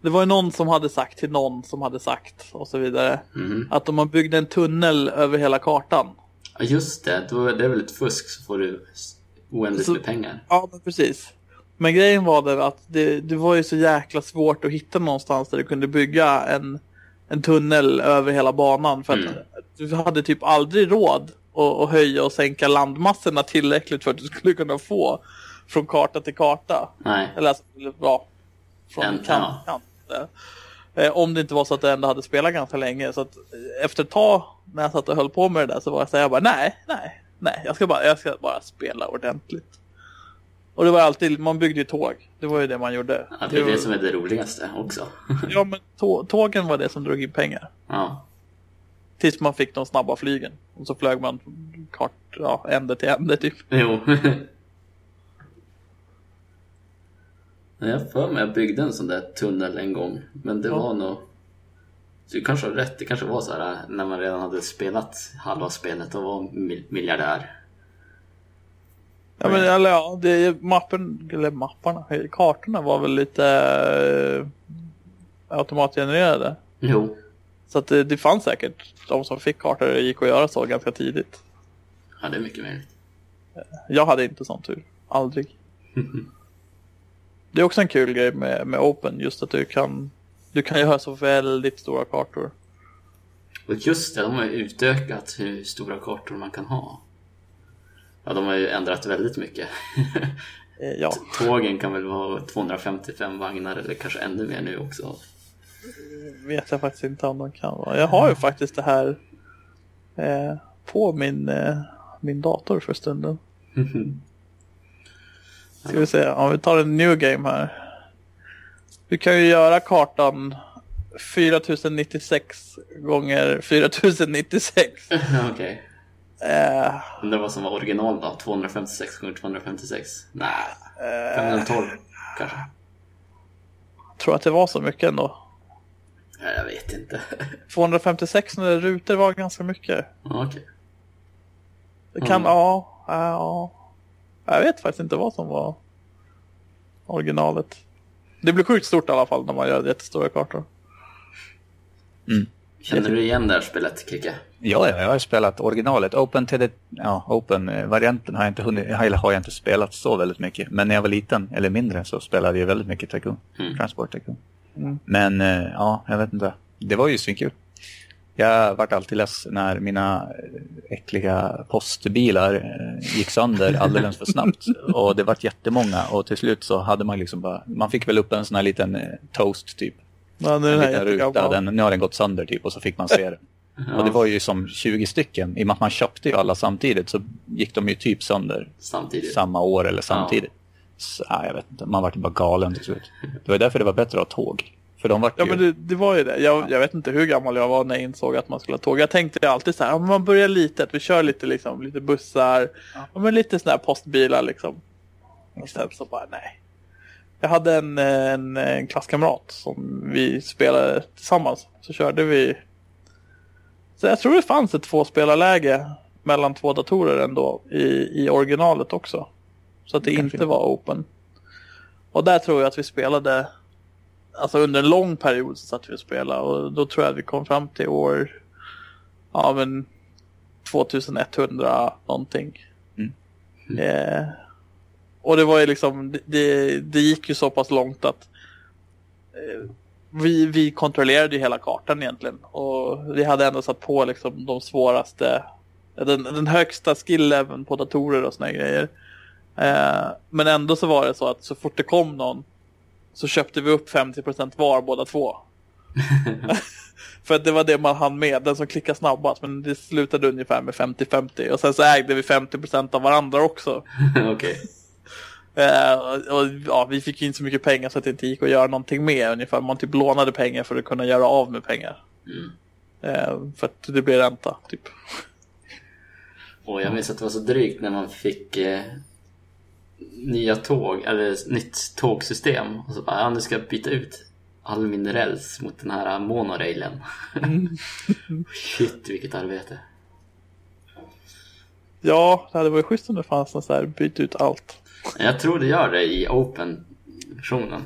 Det var ju någon som hade sagt till någon som hade sagt och så vidare. Mhm. Att om man byggde en tunnel över hela kartan. Ja, just det. Då är det väl ett fusk så får du oändligt med pengar. Ja, men precis. Men grejen var det att det, det var ju så jäkla svårt att hitta någonstans där du kunde bygga en, en tunnel över hela banan. För att Mm. du hade typ aldrig råd att, att höja och sänka landmassorna tillräckligt för att du skulle kunna få från karta till karta. Nej. Eller alltså, ja, från kant till kant. Eh, om det inte var så att det ändå hade spelat ganska länge. Så att eh, efter ett tag när jag satt och höll på med det där så var jag så här, jag bara nej, nej, nej. Jag ska bara, jag ska bara spela ordentligt. Och det var alltid, man byggde ju tåg. Det var ju det man gjorde. Ja, det är var, det som är det roligaste också. Ja, men tå, tågen var det som drog in pengar. ja. Tills man fick de snabba flygen. Och så flög man kart, ja, ände till ände typ. Jo. Jag för mig jag byggde en sån där tunnel en gång. Men det Ja. var nog... Du kanske har rätt. Det kanske var så här när man redan hade spelat halva spelet och var mil- miljardär. Ja, men eller ja, det, mappen, eller mapparna, kartorna var väl lite eh, automatgenererade. Jo. Så att det, det fanns säkert de som fick kartor det gick att göra så ganska tidigt. Ja, det är mycket möjligt. Jag hade inte sån tur. Aldrig. Det är också en kul grej med, med Open, just att du kan du kan göra så väldigt stora kartor. Och just det, de har ju utökat hur stora kartor man kan ha. Ja, de har ju ändrat väldigt mycket. Eh, Ja, Tågen kan väl vara 255 vagnar eller kanske ännu mer nu också. Vet jag faktiskt inte om de kan vara. Jag har ju faktiskt det här eh, på min, eh, min dator för stunden. Ska vi se, om vi tar en new game här. Du kan ju göra kartan 4096 gånger 4096. Okej. Eh, Undrar vad som var original då? 256 gånger 256? Nej, eh, 512 kanske? tror att det var så mycket ändå. Nej, jag vet inte. 256 när rutor var ganska mycket. Ja, Okej. Det kan, Mm. ja, ja. Jag vet faktiskt inte vad som var originalet. Det blir sjukt stort i alla fall när man gör jättestora kartor. Känner du igen det här spelet, Kricke? Ja, ja, jag har spelat originalet. Open till det, ja, Open-varianten har jag inte hunnit, har jag inte spelat så väldigt mycket. Men när jag var liten, eller mindre, så spelade jag väldigt mycket Tycoon. Mm. Transport Tycoon. Mm. Men eh, ja, jag vet inte. Det var ju svinkul. Jag vart alltid less när mina eh, äckliga postbilar eh, gick sönder alldeles för snabbt. Och det vart jättemånga och till slut så hade man liksom bara, man fick väl upp en sån här liten toast typ. Ja, En den här liten ruta, den, nu har den gått sönder typ och så fick man se den. Och det var ju som 20 stycken, i och med att man köpte ju alla samtidigt så gick de ju typ sönder Samtidigt. samma år eller samtidigt. Så, ja, jag vet inte, man vart bara galen till slut. Det var därför det var bättre att ha tåg. För de vart Ja ju... men det, det var ju det. Jag, jag vet inte hur gammal jag var när jag insåg att man skulle ha tåg. Jag tänkte alltid så här, men man börjar litet, vi kör lite liksom, lite bussar, ja. men lite sådana här postbilar liksom. Och sen så bara nej. Jag hade en, en, en klasskamrat som vi spelade tillsammans. Så körde vi Så jag tror det fanns ett tvåspelarläge mellan två datorer ändå i, i originalet också. Så att det Kanske. inte var open. Och där tror jag att vi spelade, alltså under en lång period så satt vi och spelade och då tror jag att vi kom fram till år, ja men 2100 någonting. Mm. Eh, och det var ju liksom, det- det, gick ju så pass långt att eh, vi, vi kontrollerade ju hela kartan egentligen. Och vi hade ändå satt på liksom de svåraste, den, den högsta skill-leveln på datorer och såna här grejer. Eh, men ändå så var det så att så fort det kom någon så köpte vi upp 50% var båda två. För att det var det man hann med, den som klickade snabbast. Men det slutade ungefär med 50-50. Och sen så ägde vi 50% av varandra också. Okej. Eh, och, ja, vi fick ju inte så mycket pengar så att det inte gick att göra någonting med. Ungefär man typ lånade pengar för att kunna göra av med pengar. Mm. Eh, för att det blir ränta, typ. Och jag minns att det var så drygt när man fick eh, nya tåg, eller nytt tågsystem. Och så bara, ja nu ska jag byta ut all min räls mot den här monorailen. Shit vilket arbete. Ja, det hade varit schysst om det fanns någon så här byt ut allt. Jag tror det gör det i open-versionen.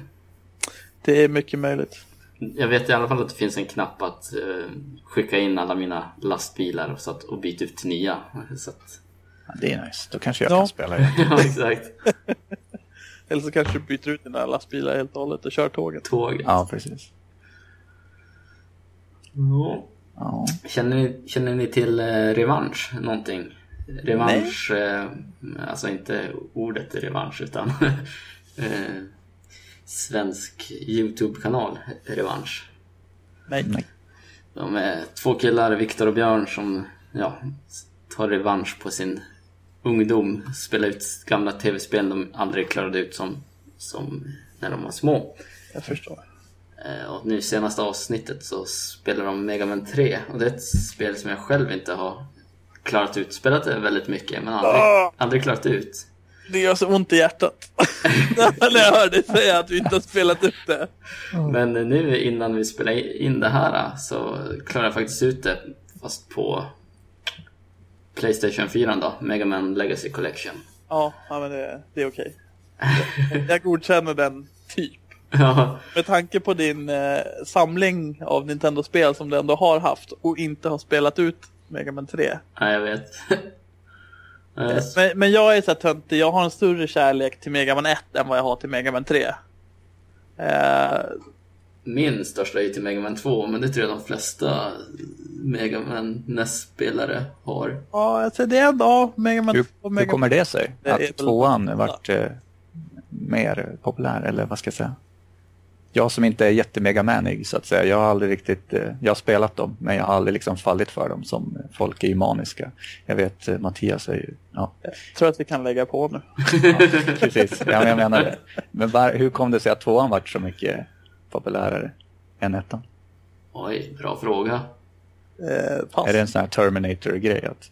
Det är mycket möjligt. Jag vet i alla fall att det finns en knapp att eh, skicka in alla mina lastbilar och, så att, och byta ut till nya. Så att, Ja, det är nice. Då kanske jag Ja. kan spela det. ja, exakt. Eller så kanske du byter ut dina lastbilar helt och hållet och kör tåget. Tåget. Ja, precis. Ja. Ja. Känner, ni, känner ni till eh, revansch någonting? Revansch, eh, alltså inte ordet revansch utan eh, svensk YouTube-kanal Revansch. Nej. Nej. De är två killar, Viktor och Björn, som ja, tar revansch på sin ungdom. Spelar ut gamla tv-spel de aldrig klarade ut som, som när de var små. Jag förstår. Eh, Och nu senaste avsnittet så spelar de Mega Man 3 och det är ett spel som jag själv inte har klarat ut. Spelat det väldigt mycket men aldrig, Ah! aldrig klarat ut. Det gör så ont i hjärtat. När jag hör dig säga att vi inte har spelat ut det. Men nu innan vi spelar in det här så klarade jag faktiskt ut det fast på Playstation 4 då, Mega Man Legacy Collection. Ja, ja men det, det är okej. Jag, jag godkänner den typ. Ja, Med tanke på din eh, samling av Nintendo-spel som du ändå har haft och inte har spelat ut Mega Man 3. ja, jag vet. Eh, Men, men jag är så här töntig, jag har en större kärlek till Mega Man 1 än vad jag har till Mega Man 3. Eh, Min största är ju till Mega Man 2 men det tror jag de flesta Mega Man NES-spelare har. ja, alltså det är ändå ja, Mega Man Hur, 2 hur Mega kommer det sig? Det Att väl- tvåan vart eh, mer populär, eller vad ska jag säga? Jag som inte är jättemegamanig så att säga, jag har aldrig riktigt, eh, jag har spelat dem, men jag har aldrig liksom fallit för dem som folk är ju maniska. Jag vet eh, Mattias är ju, ja, Jag tror att vi kan lägga på nu. precis, ja, men jag menar det. Men var, hur kom det sig att tvåan vart så mycket populärare än ettan? Oj, bra fråga. Eh, pass. Är det en sån här Terminator-grej? Att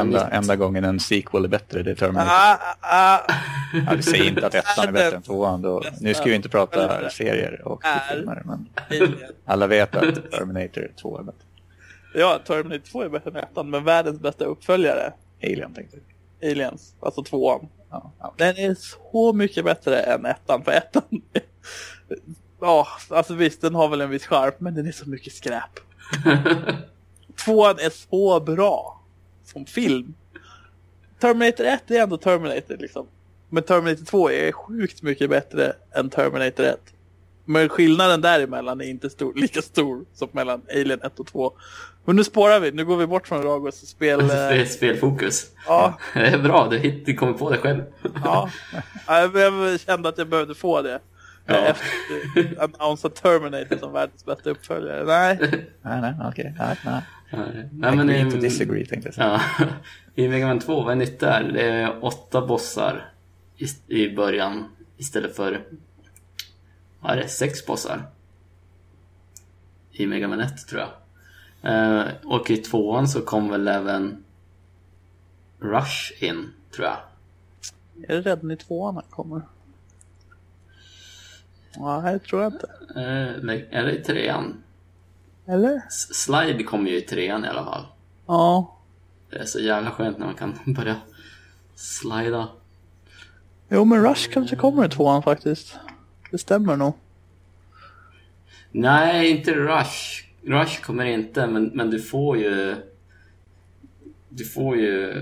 enda, enda gången en sequel är bättre, det är Terminator? Ah, ah, Ja, vi säger inte att ettan är bättre än tvåan. Då. Nu ska vi inte prata serier och filmer, men alla vet att Terminator 2 är bättre. Ja, Terminator 2 är bättre än ettan, men världens bästa uppföljare, Alien tänkte jag. Aliens, alltså tvåan. Ja, ja. Den är så mycket bättre än ettan, för ettan... Ja, alltså visst, den har väl en viss charm, men den är så mycket skräp. Tvåan är så bra som film. Terminator 1 är ändå Terminator liksom. Men Terminator 2 är sjukt mycket bättre än Terminator 1. Men skillnaden däremellan är inte stor, lika stor som mellan Alien 1 och 2. Men nu spårar vi, nu går vi bort från Ragos spel... Spelfokus. Ja, Det är bra, du, hit- du kommer på det själv. ja. Ja, Jag kände att jag behövde få det. Ja. Efter Terminator som världens bästa uppföljare. Nej, Nej, nej, okej. Nej, nej. Nej, men Agree i, to disagree tänkte jag säga. Ja, I Mega Man 2, vad är nytt där? Det är åtta bossar i, i början istället för vad är det, sex bossar. I Mega Man 1 tror jag. Eh, och i tvåan så kom väl även Rush in, tror jag. är det redan i tvåan han kommer? Nej, det tror jag inte. Eh, eller i trean. Eller? Slide kommer ju i trean i alla fall. Ja. Det är så jävla skönt när man kan börja slida. Jo, men Rush kanske kommer i tvåan faktiskt. Det stämmer nog. Nej, inte Rush. Rush kommer inte, men, men du får ju... Du får ju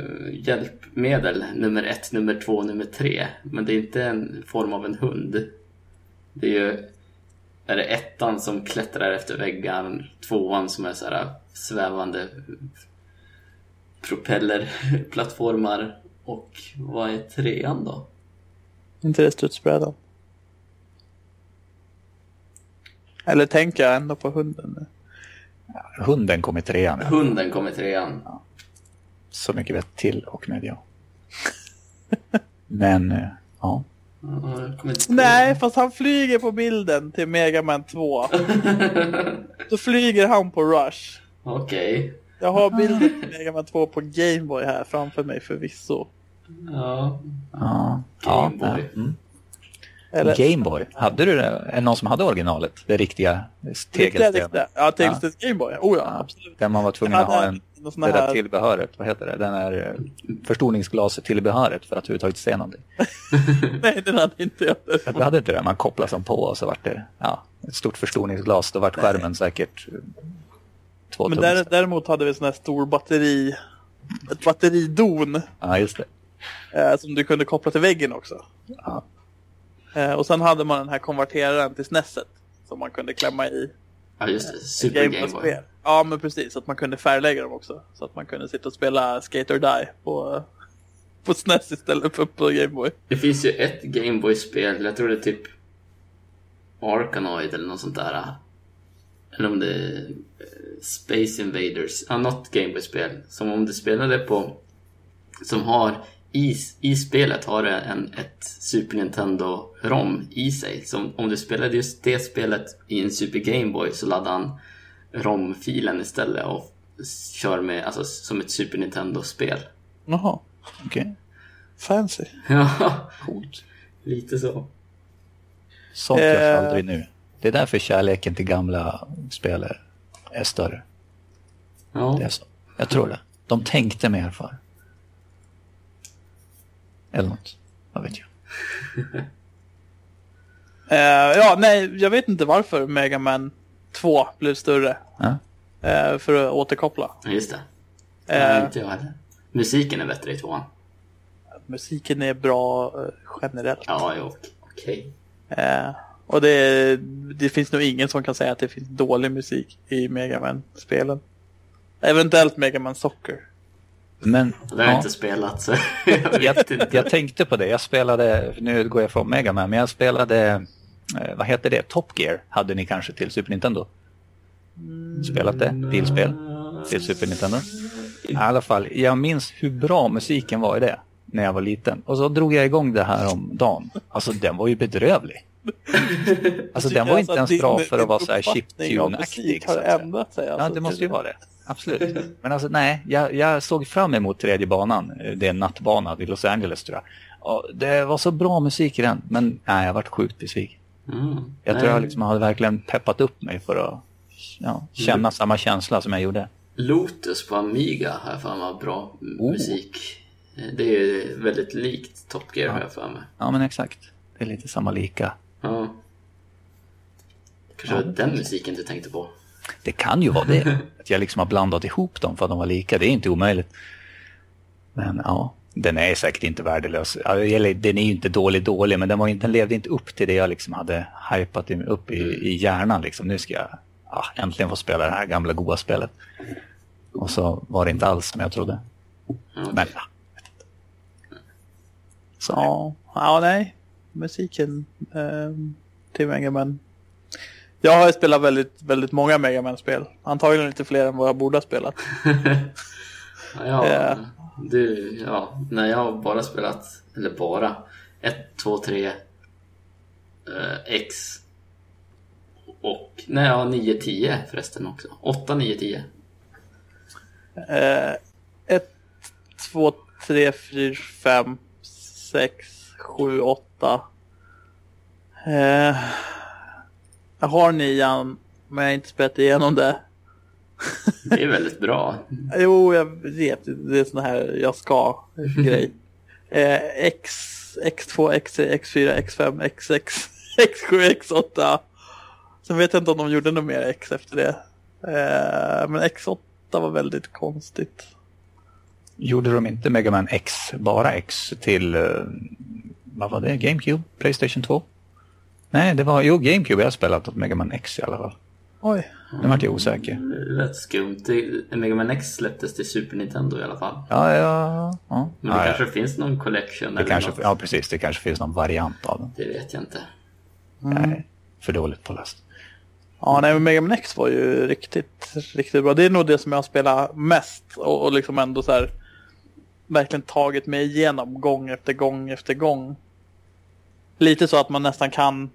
hjälpmedel nummer ett, nummer två, nummer tre. Men det är inte en form av en hund. Det är ju... Är det ettan som klättrar efter väggar, tvåan som är så här svävande propellerplattformar och vad är trean då? Inte det studsbrädan. Eller tänker jag ändå på hunden nu? Hunden kom i trean. ja. Hunden kom i trean. Så mycket vet till och med jag. Men, eh, ja. Ja, Nej, fast han flyger på bilden till Mega Man 2. Då flyger han på Rush. Okej. Jag har bilden till Mega Man 2 på Gameboy här framför mig förvisso. Ja. ja. ja Gameboy. nej, mm. Eller, Gameboy, hade du det? Är någon som hade originalet? Det riktiga riktiga. Ja, tegelstens Gameboy. Oh ja, Ja. absolut. Där man var tvungen att ha en, det där här- tillbehöret, vad heter det? Den här eh, förstoringsglas-tillbehöret för att överhuvudtaget se någonting. Nej, den hade inte jag. Du hade inte det, man kopplade som på och så vart det ja, ett stort förstoringsglas. Då vart skärmen säkert eh, två Men där, däremot hade vi sån här stor batteri, ett batteridon Ja, just det. eh, som du kunde koppla till väggen också. Ja. Eh, och sen hade man den här konverteraren till SNESet som man kunde klämma i Ja, just det. Super Game Boy. Ja, men precis. Så att man kunde färglägga dem också. Så att man kunde sitta och spela Skate or Die på, på SNES istället för på Gameboy. Det finns ju ett Gameboy-spel, jag tror det är typ Arkanoid eller något sånt där. Eller om det är eh, Space Invaders. Ja, något Gameboy-spel. Som om du spelade på... Som har... I, I spelet har det en, ett Super Nintendo-ROM i sig. Så om du spelade just det spelet i en Super Game Boy så laddade han ROM-filen istället och kör med, alltså som ett Super Nintendo-spel. Jaha, Okej, fancy. Ja, coolt. lite så. Sånt görs Eh. aldrig nu. Det är därför kärleken till gamla spel är- större. Ja. Det är så. Jag tror det. De tänkte mer för. Eller något. Vad vet jag. Eh, ja, nej, jag vet inte varför Mega Man 2 blev större. Ja. Eh, för att återkoppla. Ja, just det. Eh. Nej, inte jag heller. Musiken är bättre i tvåan. Musiken är bra eh, generellt. Ja, jo, okej. Eh, och det, det finns nog ingen som kan säga att det finns dålig musik i Mega Man-spelen. Eventuellt Mega Man Soccer. Men Det har jag ja, inte spelat så jag jag, jag tänkte på det. Jag spelade, nu går jag från Mega Man, men jag spelade, eh, vad heter det? Top Gear hade ni kanske till Super Nintendo? Spelat det? Bilspel? Till Super Nintendo? I alla fall, jag minns hur bra musiken var i det när jag var liten. Och så drog jag igång det här om dagen. Alltså den var ju bedrövlig. Alltså den var inte ens bra för att vara så här chiptune-aktig. har ändrat sig. Ja, alltså, det måste ju vara det. Absolut. Men alltså nej, jag, jag såg fram emot tredje banan. Det är en nattbana i Los Angeles tror jag. Och det var så bra musik i den, men nej, jag varit sjukt besviken. Mm. Jag tror jag liksom hade verkligen peppat upp mig för att ja, känna samma känsla som jag gjorde. Lotus på Amiga har jag för mig bra Oh. musik. Det är ju väldigt likt Top Gear har jag för mig. Ja, men exakt. Det är lite samma lika. Ja. Kanske var den musiken du tänkte på. Det kan ju vara det. Att jag liksom har blandat ihop dem för att de var lika. Det är inte omöjligt. Men ja, den är säkert inte värdelös. Eller den är ju inte dålig dålig, men den, var inte, den levde inte upp till det jag liksom hade hypat upp i, i hjärnan. Liksom. Nu ska jag ja, äntligen få spela det här gamla goa spelet. Och så var det inte alls som jag trodde. Okej. Men ja. Så, Ja, nej. Musiken ehm, till Mega Man. Jag har spelat väldigt, väldigt många Mega Man-spel. Antagligen lite fler än vad jag borde ha spelat. Ja, Eh du, ja, när jag har bara spelat, eller bara, 1, 2, 3, X och, nej, ja, 9, 10 förresten också. 8, 9, 10. Eh, ett, två, tre, fyra, fem, sex, sju, åtta. Eh, jag har nian, men jag har inte spelat igenom det. Det är väldigt bra. Jo, jag vet. Det är sån här jag ska grej. Eh, X, X2, X3, X4, X5, X6, X7, X8. Sen vet jag inte om de gjorde något mer X efter det. Eh, men X8 var väldigt konstigt. Gjorde de inte Mega Man X, bara X till, eh, vad var det, GameCube? Playstation 2? Nej, det var, jo GameCube jag har spelat åt Mega Man X i alla fall. Oj. Nu vart jag osäker. Rätt skumt. Mega Man X släpptes till Super Nintendo i alla fall. Ja, ja, ja. Men det ja, kanske ja. finns någon collection Det eller kanske, något. ja, precis. Det kanske finns någon variant av den. Det vet jag inte. Nej, för dåligt påläst. Ja, nej, men Mega Man X var ju riktigt, riktigt bra. Det är nog det som jag har spelat mest och, och liksom ändå så här verkligen tagit mig igenom gång efter gång efter gång. Lite så att man nästan kan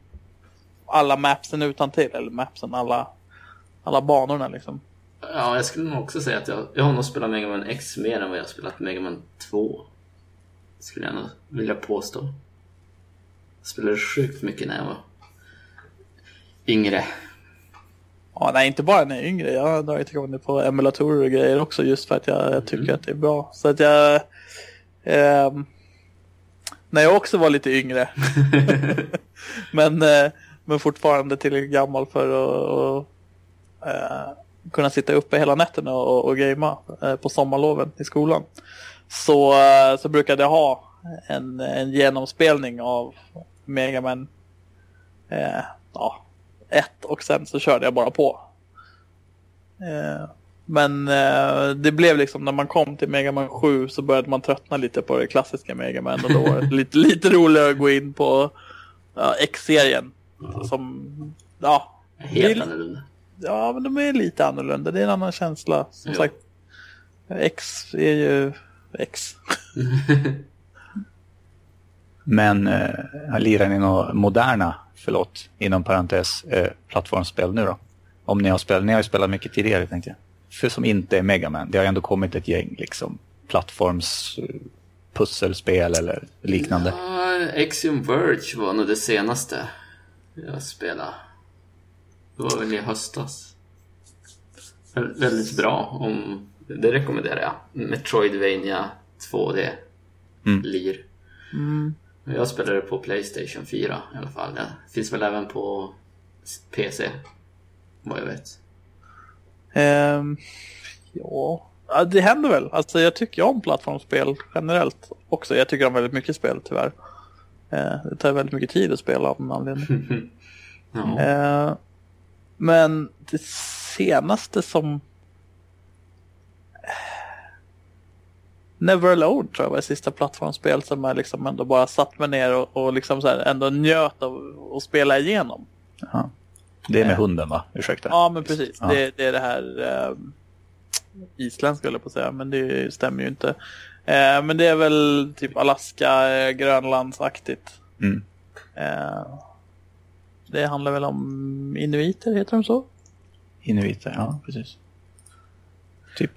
alla mapsen utan till eller mapsen, alla, alla banorna liksom. Ja, jag skulle nog också säga att jag, jag har nog spelat Mega Man X mer än vad jag har spelat Mega Man 2. Skulle jag nog vilja påstå. Jag spelade sjukt mycket när jag var yngre. Ja, nej, inte bara när jag är yngre. Jag har dragit igång på emulatorer och grejer också just för att jag, jag tycker att det är bra. Så att jag... ehm, när jag också var lite yngre. men, eh, men fortfarande tillräckligt gammal för att att, eh, kunna sitta uppe hela nätterna och, och gamea eh, på sommarloven i skolan. Så, eh, så brukade jag ha en, en genomspelning av Mega Man eh, ja, ett och sen så körde jag bara på. Eh, men eh, det blev liksom när man kom till Mega Man 7 så började man tröttna lite på det klassiska Mega Man och då var det lite, lite roligare att gå in på ja, X-serien. Som, ja, Helt Det- annorlunda. ja, men de är lite annorlunda. Det är en annan känsla. Som Ja. sagt, X är ju X. Men eh, lirar ni några moderna, förlåt, inom parentes, eh, plattformsspel nu då? Om ni har spelat, ni har ju spelat mycket tidigare tänkte jag. För som inte är Mega Man. Det har ju ändå kommit ett gäng liksom plattforms eh, pusselspel eller liknande. Ja, Axiom Verge var nog det senaste jag spelade. Det var väl i höstas. Vä- Väldigt bra. Om, det rekommenderar jag. Metroidvania 2D. Mm. Lir. Jag spelade på Playstation 4 i alla fall. Det finns väl även på PC. Vad jag vet. Ehm, ja. ja, det händer väl. Alltså jag tycker om plattformsspel generellt också. Jag tycker om väldigt mycket spel tyvärr. Eh, det tar väldigt mycket tid att spela av någon anledning. Ja. Eh, men det senaste som... Never Alone tror jag var det sista plattformsspel som jag liksom ändå bara satt mig ner och, och liksom så här ändå njöt av att spela igenom. Ja. Det är med hunden va? Ursäkta. Ja men precis. Det, det är det här eh, isländska höll jag på att säga men det stämmer ju inte. Eh, men det är väl typ Alaska, eh, Grönlandsaktigt. Mm. Eh, det handlar väl om inuiter, heter de så? Inuiter, ja precis. Typ.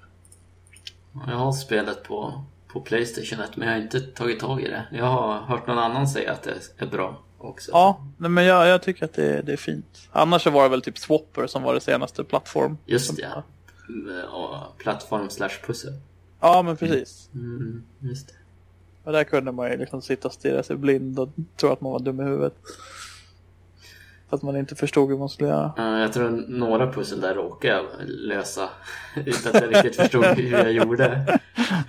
Jag har spelet på, på Playstation 1 men jag har inte tagit tag i det. Jag har hört någon annan säga att det är bra också. Ja, nej, men jag, jag tycker att det, det är fint. Annars så var det väl typ Swapper som var det senaste plattform. Just det, ja. Och plattform slash pussel. Ja, men precis. Mm, just det. Och där kunde man ju liksom sitta och stirra sig blind och tro att man var dum i huvudet. För att man inte förstod hur man skulle göra. Ja, jag tror några pussel där råkade jag lösa utan att jag riktigt förstod hur jag gjorde.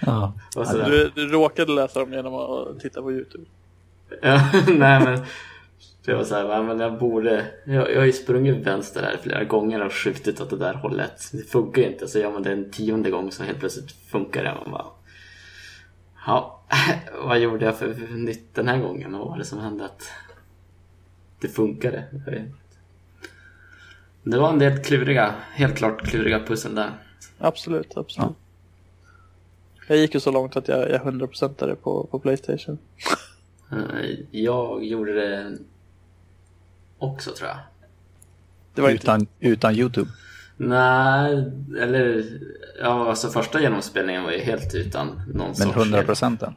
Ja. Du, du råkade läsa dem genom att titta på YouTube. Ja, nej men det var så här, va, men jag borde, jag, jag har ju sprungit vänster här flera gånger och skjutit åt det där hållet. Det funkar ju inte, så gör man det en tionde gång så helt plötsligt funkar det. Man bara, ja, vad gjorde jag för nytt den här gången vad var det som hände att det funkade? Jag vet inte. Det var en del kluriga, helt klart kluriga pussel där. Absolut, absolut. Jag gick ju så långt att jag, jag 100%ade på, på Playstation. Eh, Jag gjorde det också tror jag. Det var inte... Utan, utan YouTube. Nej, eller ja, alltså första genomspelningen var ju helt utan någon Men sorts 100 hjälp. procenten.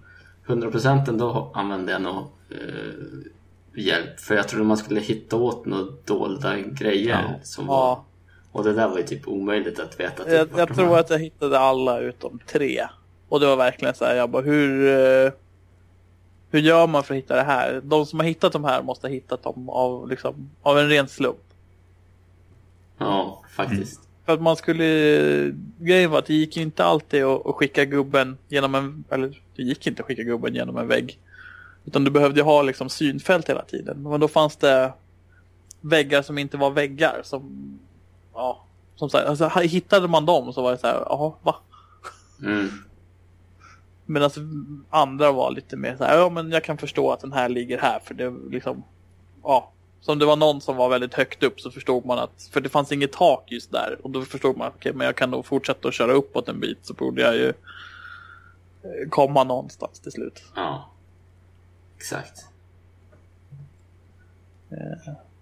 100 procenten då använde jag nog eh, hjälp. För jag trodde man skulle hitta åt några dolda grejer Ja. som Ja. Och det där var ju typ omöjligt att veta. Typ, Jag, jag tror var. att jag hittade alla utom tre. Och det var verkligen så här, jag bara hur... eh, Hur gör man för att hitta det här? De som har hittat de här måste ha hittat dem av, liksom, av en ren slump. Ja, faktiskt. För att man skulle... Grejen var att det gick ju inte alltid att, att skicka gubben genom en... Eller det gick inte att skicka gubben genom en vägg. Utan du behövde ju ha liksom synfält hela tiden. Men då fanns det väggar som inte var väggar. Som... Ja. Som så här, alltså, hittade man dem så var det så här, jaha, va? Mm. Medan andra var lite mer så här, ja men jag kan förstå att den här ligger här för det liksom, ja. Som det var någon som var väldigt högt upp så förstod man att, för det fanns inget tak just där. Och då förstod man att okej, men jag kan nog fortsätta att köra uppåt en bit så borde jag ju eh, komma någonstans till slut. Ja. Exakt.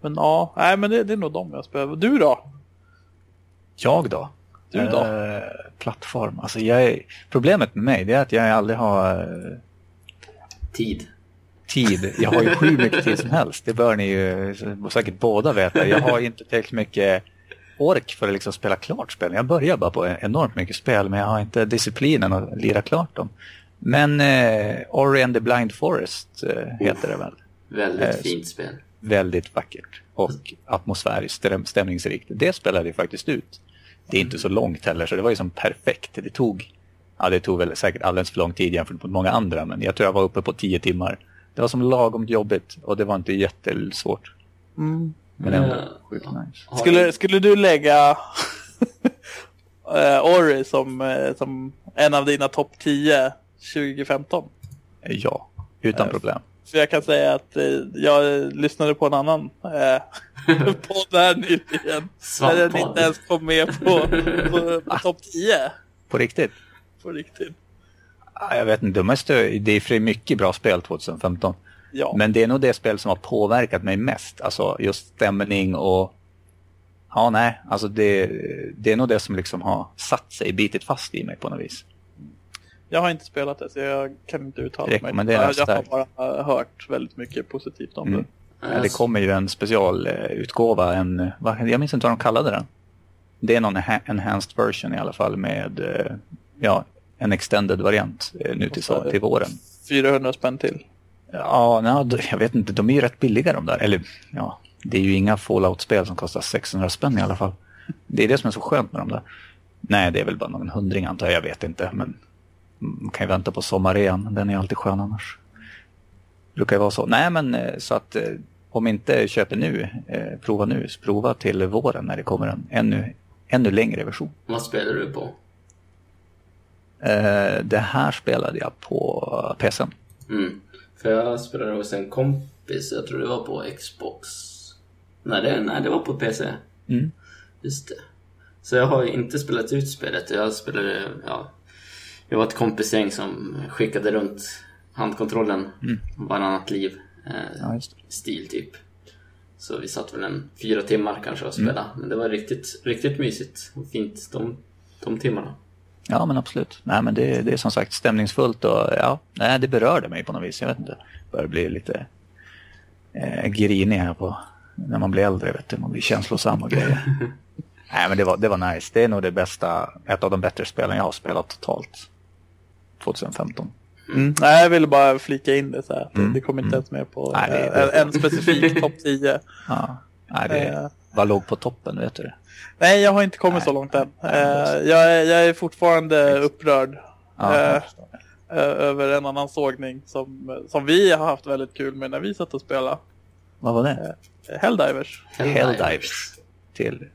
Men ja, nej men det, det är nog de jag spelar. Du då? Jag då? Du då? Eh, plattform. Alltså jag är, problemet med mig det är att jag aldrig har eh, Tid. tid. Jag har ju hur mycket tid som helst. Det bör ni ju säkert båda veta. Jag har inte tillräckligt mycket ork för att liksom spela klart spel. Jag börjar bara på enormt mycket spel men jag har inte disciplinen att lira klart dem. Men eh, Ori and the Blind Forest eh, heter det väl. Väldigt Eh, fint spel. Väldigt vackert och atmosfäriskt stäm- stämningsrikt. Det spelade vi faktiskt ut. Det är inte så långt heller så det var ju som perfekt. Det tog, ja det tog väl säkert alldeles för lång tid jämfört med många andra men jag tror jag var uppe på tio timmar. Det var som lagom jobbigt och det var inte jättesvårt. Mm. Men ändå sjukt nice. Skulle, skulle du lägga eh, Ori som, eh, som en av dina topp 10 2015? Ja, utan problem. För jag kan säga att eh, jag lyssnade på en annan eh, podd här nyligen. Där den inte ens kom med på, på, på topp 10. På riktigt. På riktigt. Ja, Jag vet inte, det är för mycket bra spel 2015. Ja. Men det är nog det spel som har påverkat mig mest. Alltså just stämning och... Ja, nej. Alltså det, det är nog det som liksom har satt sig, bitit fast i mig på något vis. Jag har inte spelat det så jag kan inte uttala mig. Jag, jag har bara hört väldigt mycket positivt om Mm. det. Ja, det kommer ju en specialutgåva, en, jag minns inte vad de kallade den. Det är någon enha- enhanced version i alla fall med eh, ja, en extended variant eh, nu till, till våren. 400 spänn till. Ja, nej, jag vet inte, de är ju rätt billiga de där. Eller ja, det är ju inga Fallout-spel som kostar 600 spänn i alla fall. Det är det som är så skönt med dem där. Nej, det är väl bara någon hundring antar jag, jag vet inte. Men man kan ju vänta på sommarrean, den är alltid skön annars. Brukar ju vara så. Nej, men eh, så att om inte köper nu, eh, prova nu, prova till våren när det kommer en ännu, ännu längre version. Vad spelar du på? Eh, det här spelade jag på PSN. Mm. För jag spelade hos en kompis, jag tror det var på Xbox. Nej, det, nej, det var på PC. Mm. Just det. Så jag har inte spelat ut spelet. Jag spelade, ja. Jag var ett kompisgäng som skickade runt handkontrollen varannat liv. Eh, Ja, stil typ. Så vi satt väl en fyra timmar kanske och spelade. Men det var riktigt, riktigt mysigt och fint de, de timmarna. Ja, men absolut. Nej, men det, det är som sagt stämningsfullt och ja, nej, det berörde mig på något vis. Jag vet inte. Börjar bli lite eh, grinig här på när man blir äldre, vet du. Man blir känslosam och grejer. nej, men det var, det var nice. Det är nog det bästa, ett av de bättre spelen jag har spelat totalt. 2015. Mm. Nej, jag ville bara flika in det så här. att det- Mm. Det kom inte ens med på Nej, det- eh, det- en, en specifik topp 10. Ja, nej, det Eh. var låg på toppen, vet du det. Nej, jag har inte kommit Nej. så långt än. Nej, Eh, jag, är, jag är fortfarande upprörd Ja, Eh. eh, över en annan sågning som, som vi har haft väldigt kul med när vi satt och spelade. Vad var det? Eh, Helldivers. Helldivers till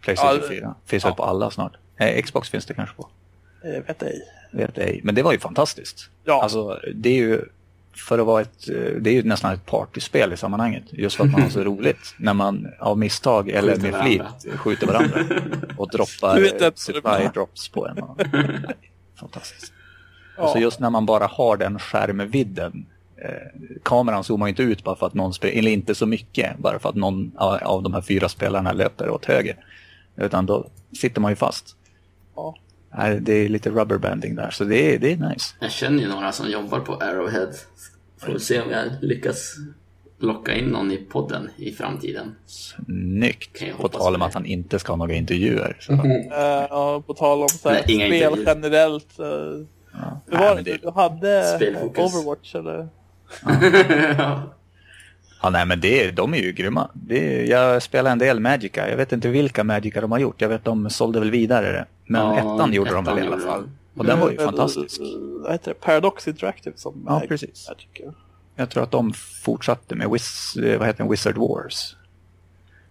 Playstation Ja, 4. Finns väl ja. på alla snart. Eh, Xbox finns det kanske på. Jag vet ej. Vet ej. Men det var ju fantastiskt. Ja. Alltså, det är ju för att vara ett, det är ju nästan ett partyspel i sammanhanget. Just för att man har så roligt när man av misstag eller Skjuter med varandra. flit skjuter varandra. Och droppar supply drops på en. Och, nej, fantastiskt. Ja. Och så just när man bara har den skärmvidden. Eh, kameran zoomar inte ut bara för att någon spelar, eller inte så mycket, bara för att någon av, av de här fyra spelarna löper åt höger. Utan då sitter man ju fast. Ja. Nej, Det är lite rubberbanding där, så det är, det är nice. Jag känner ju några som jobbar på Arrowhead. Får se om jag lyckas locka in någon i podden i framtiden. Snyggt. Kan jag På hoppas tal om att han inte ska ha några intervjuer. Så. Eh, ja, på tal om så här, Nej, spel generellt. Uh, Ja. Nej, var det? det, Du hade Spelfokus. Overwatch eller? ja. ja, nej, men det, de är ju grymma. Det, jag spelar en del Magica. Jag vet inte vilka Magica de har gjort. Jag vet de sålde väl vidare det. Men Ja, ettan gjorde de väl i ettan alla fall. Och den var ju fantastisk. Vad heter det? Paradox Interactive som Ja, precis. Magic. Jag tror att de fortsatte med Wiz, eh, vad heter den? Wizard Wars.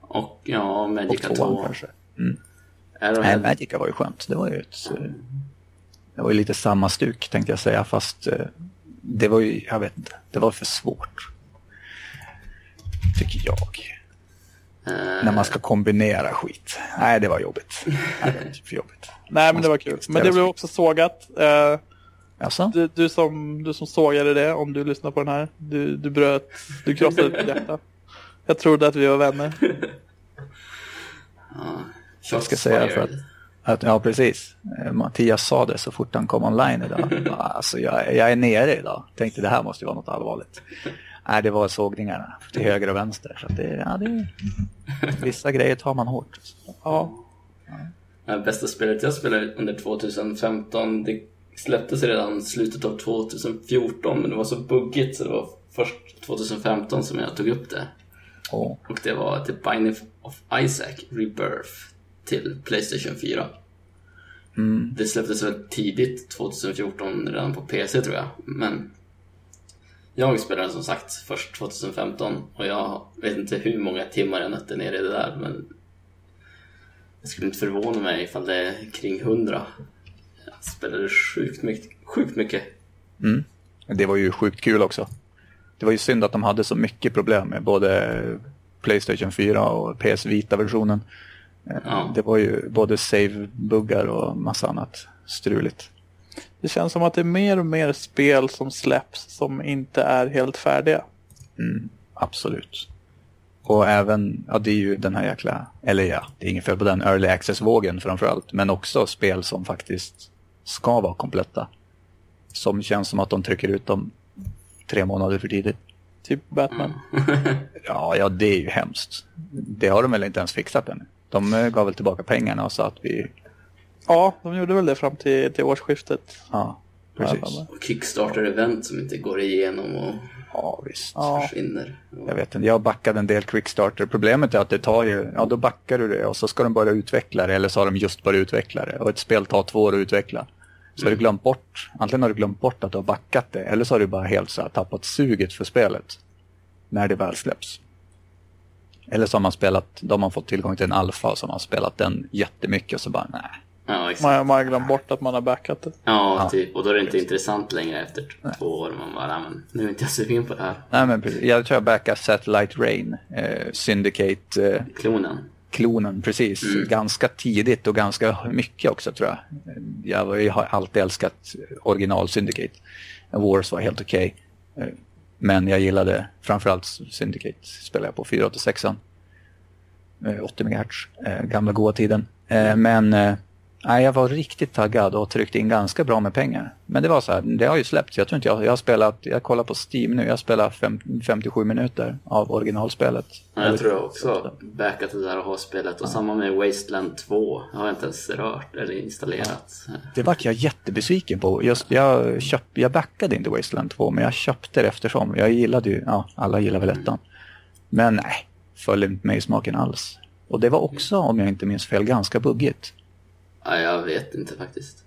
Och ja, Och Magica 2. tvåan kanske. Mm. Nej. Magica var ju skönt. Det var ju ett... eh, Det var ju lite samma stuk tänkte jag säga fast eh, det var ju, jag vet inte, det var för svårt. Tycker jag. Eh, När man ska kombinera skit. Nej, det var jobbigt. Nej, det var typ för jobbigt. Nej, men det var kul. Men det blev också sågat. Alltså? du, du, som, du som sågade det, om du lyssnar på den här. Du, du bröt, du krossade ditt hjärta. Jag trodde att vi var vänner. ja, Jag ska säga för att, att ja precis. Eh, Mattias sa det så fort han kom online idag. Alltså jag, jag är nere idag. Tänkte det här måste vara något allvarligt. Nej, det var sågningarna till höger och vänster. Så att det, ja, det, vissa grejer tar man hårt. Ja, Det bästa spelet jag spelade under 2015, det släpptes redan slutet av 2014 men det var så buggigt så det var först 2015 som jag tog upp det. Och, Och det var The Binding of Isaac Rebirth till Playstation 4. mm, Det släpptes väl tidigt 2014 redan på PC tror jag. Men jag spelade som sagt först 2015 och jag vet inte hur många timmar jag nötte ner i det där men det skulle inte förvåna mig ifall det är kring 100. Jag spelade sjukt mycket. Sjukt mycket. mm. Det var ju sjukt kul också. Det var ju synd att de hade så mycket problem med både Playstation 4 och PS Vita-versionen. Ja. Det var ju både save-buggar och massa annat struligt. Det känns som att det är mer och mer spel som släpps som inte är helt färdiga. Mm, absolut. Och även, ja det är ju den här jäkla, eller ja, det är inget fel på den, early access-vågen framförallt. Men också spel som faktiskt ska vara kompletta. Som känns som att de trycker ut dem tre månader för tidigt. Typ Batman. Ja, ja det är ju hemskt. Det har de väl inte ens fixat än. De gav väl tillbaka pengarna och sa att vi, Ja, de gjorde väl det fram till, till årsskiftet. ja, Ja, precis. Och Kickstarter-event som inte går igenom och Ja, visst. Ja. försvinner. Jag vet inte, jag backade en del Quickstarter. Problemet är att det tar ju, ja då backar du det och så ska de börja utveckla det eller så har de just börjat utveckla det. Och ett spel tar två år att utveckla. Så har du glömt bort, antingen har du glömt bort att du har backat det eller så har du bara helt så här tappat suget för spelet. När det väl släpps. Eller så har man spelat, då har man fått tillgång till en alfa och så har man spelat den jättemycket och så bara nej. Ja, exakt. Man, man har glömt bort att man har backat det. Ja, Ja. typ. Och då är det inte intressant längre efter två år. Man bara, "Nej, men nu är inte jag sugen på det här. Nej men precis. jag tror jag backar Satellite Rain, eh, Syndicate, eh, Klonen. klonen, precis. Ganska tidigt och ganska mycket också tror jag. Jag, jag har alltid älskat original Syndicate. Wars var helt okej. Eh, Men jag gillade framförallt Syndicate. Spelade jag på 486. Eh, 80 MHz. Gamla goa tiden. Eh, Men eh, nej, jag var riktigt taggad och tryckte in ganska bra med pengar. Men det var så här, det har ju släppts. Jag tror inte jag, jag har spelat, jag kollar på Steam nu, jag spelar fem, 57 minuter av originalspelet. Ja, jag tror jag också backat det där och har spelat. Och samma med Wasteland 2. Jag har inte ens rört eller installerat. Det vart jag jättebesviken på. Just, jag, köp, jag backade inte Wasteland 2, men jag köpte det eftersom. Jag gillade ju, ja, alla gillar väl ettan. Men nej, föll inte mig i smaken alls. Och det var också, om jag inte minns fel, ganska buggigt. Ja, jag vet inte faktiskt.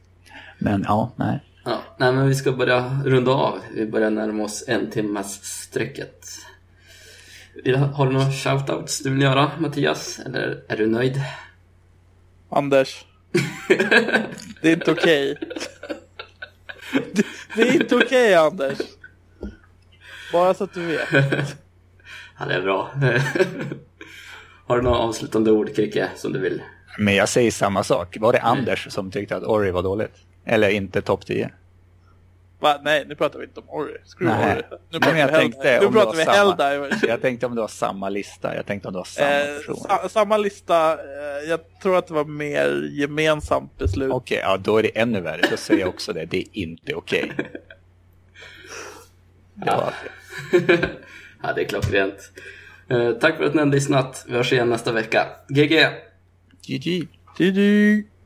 Men ja, nej. Ja, nej, men vi ska börja runda av. Vi börjar närma oss en timmas strecket. Vill- Har du några shoutouts du vill göra, Mattias? Eller är du nöjd? Anders. Det är inte okej. Det, det är inte okej, Anders. Bara så att du vet. Ja, det är bra. Har du några avslutande ord, Kricke, som du vill? Men jag säger samma sak. Var det Anders som tyckte att Ori var dåligt? Eller inte topp 10? Va? Nej, nu pratar vi inte om Ori. Screw Nej. Ori. Nu pratar jag vi, tänkte nu pratar vi. Helldivers. Jag tänkte om det var samma lista. Jag tänkte om det var samma Eh, person. sa, samma lista. Eh, jag tror att det var mer gemensamt beslut. Okej, ja då är det ännu värre. Då säger jag också det. Det är inte okej. Det var Ja, Ja, det är klockrent. Eh, tack för att ni har lyssnat. Vi hörs igen nästa vecka. GG! GG. GG!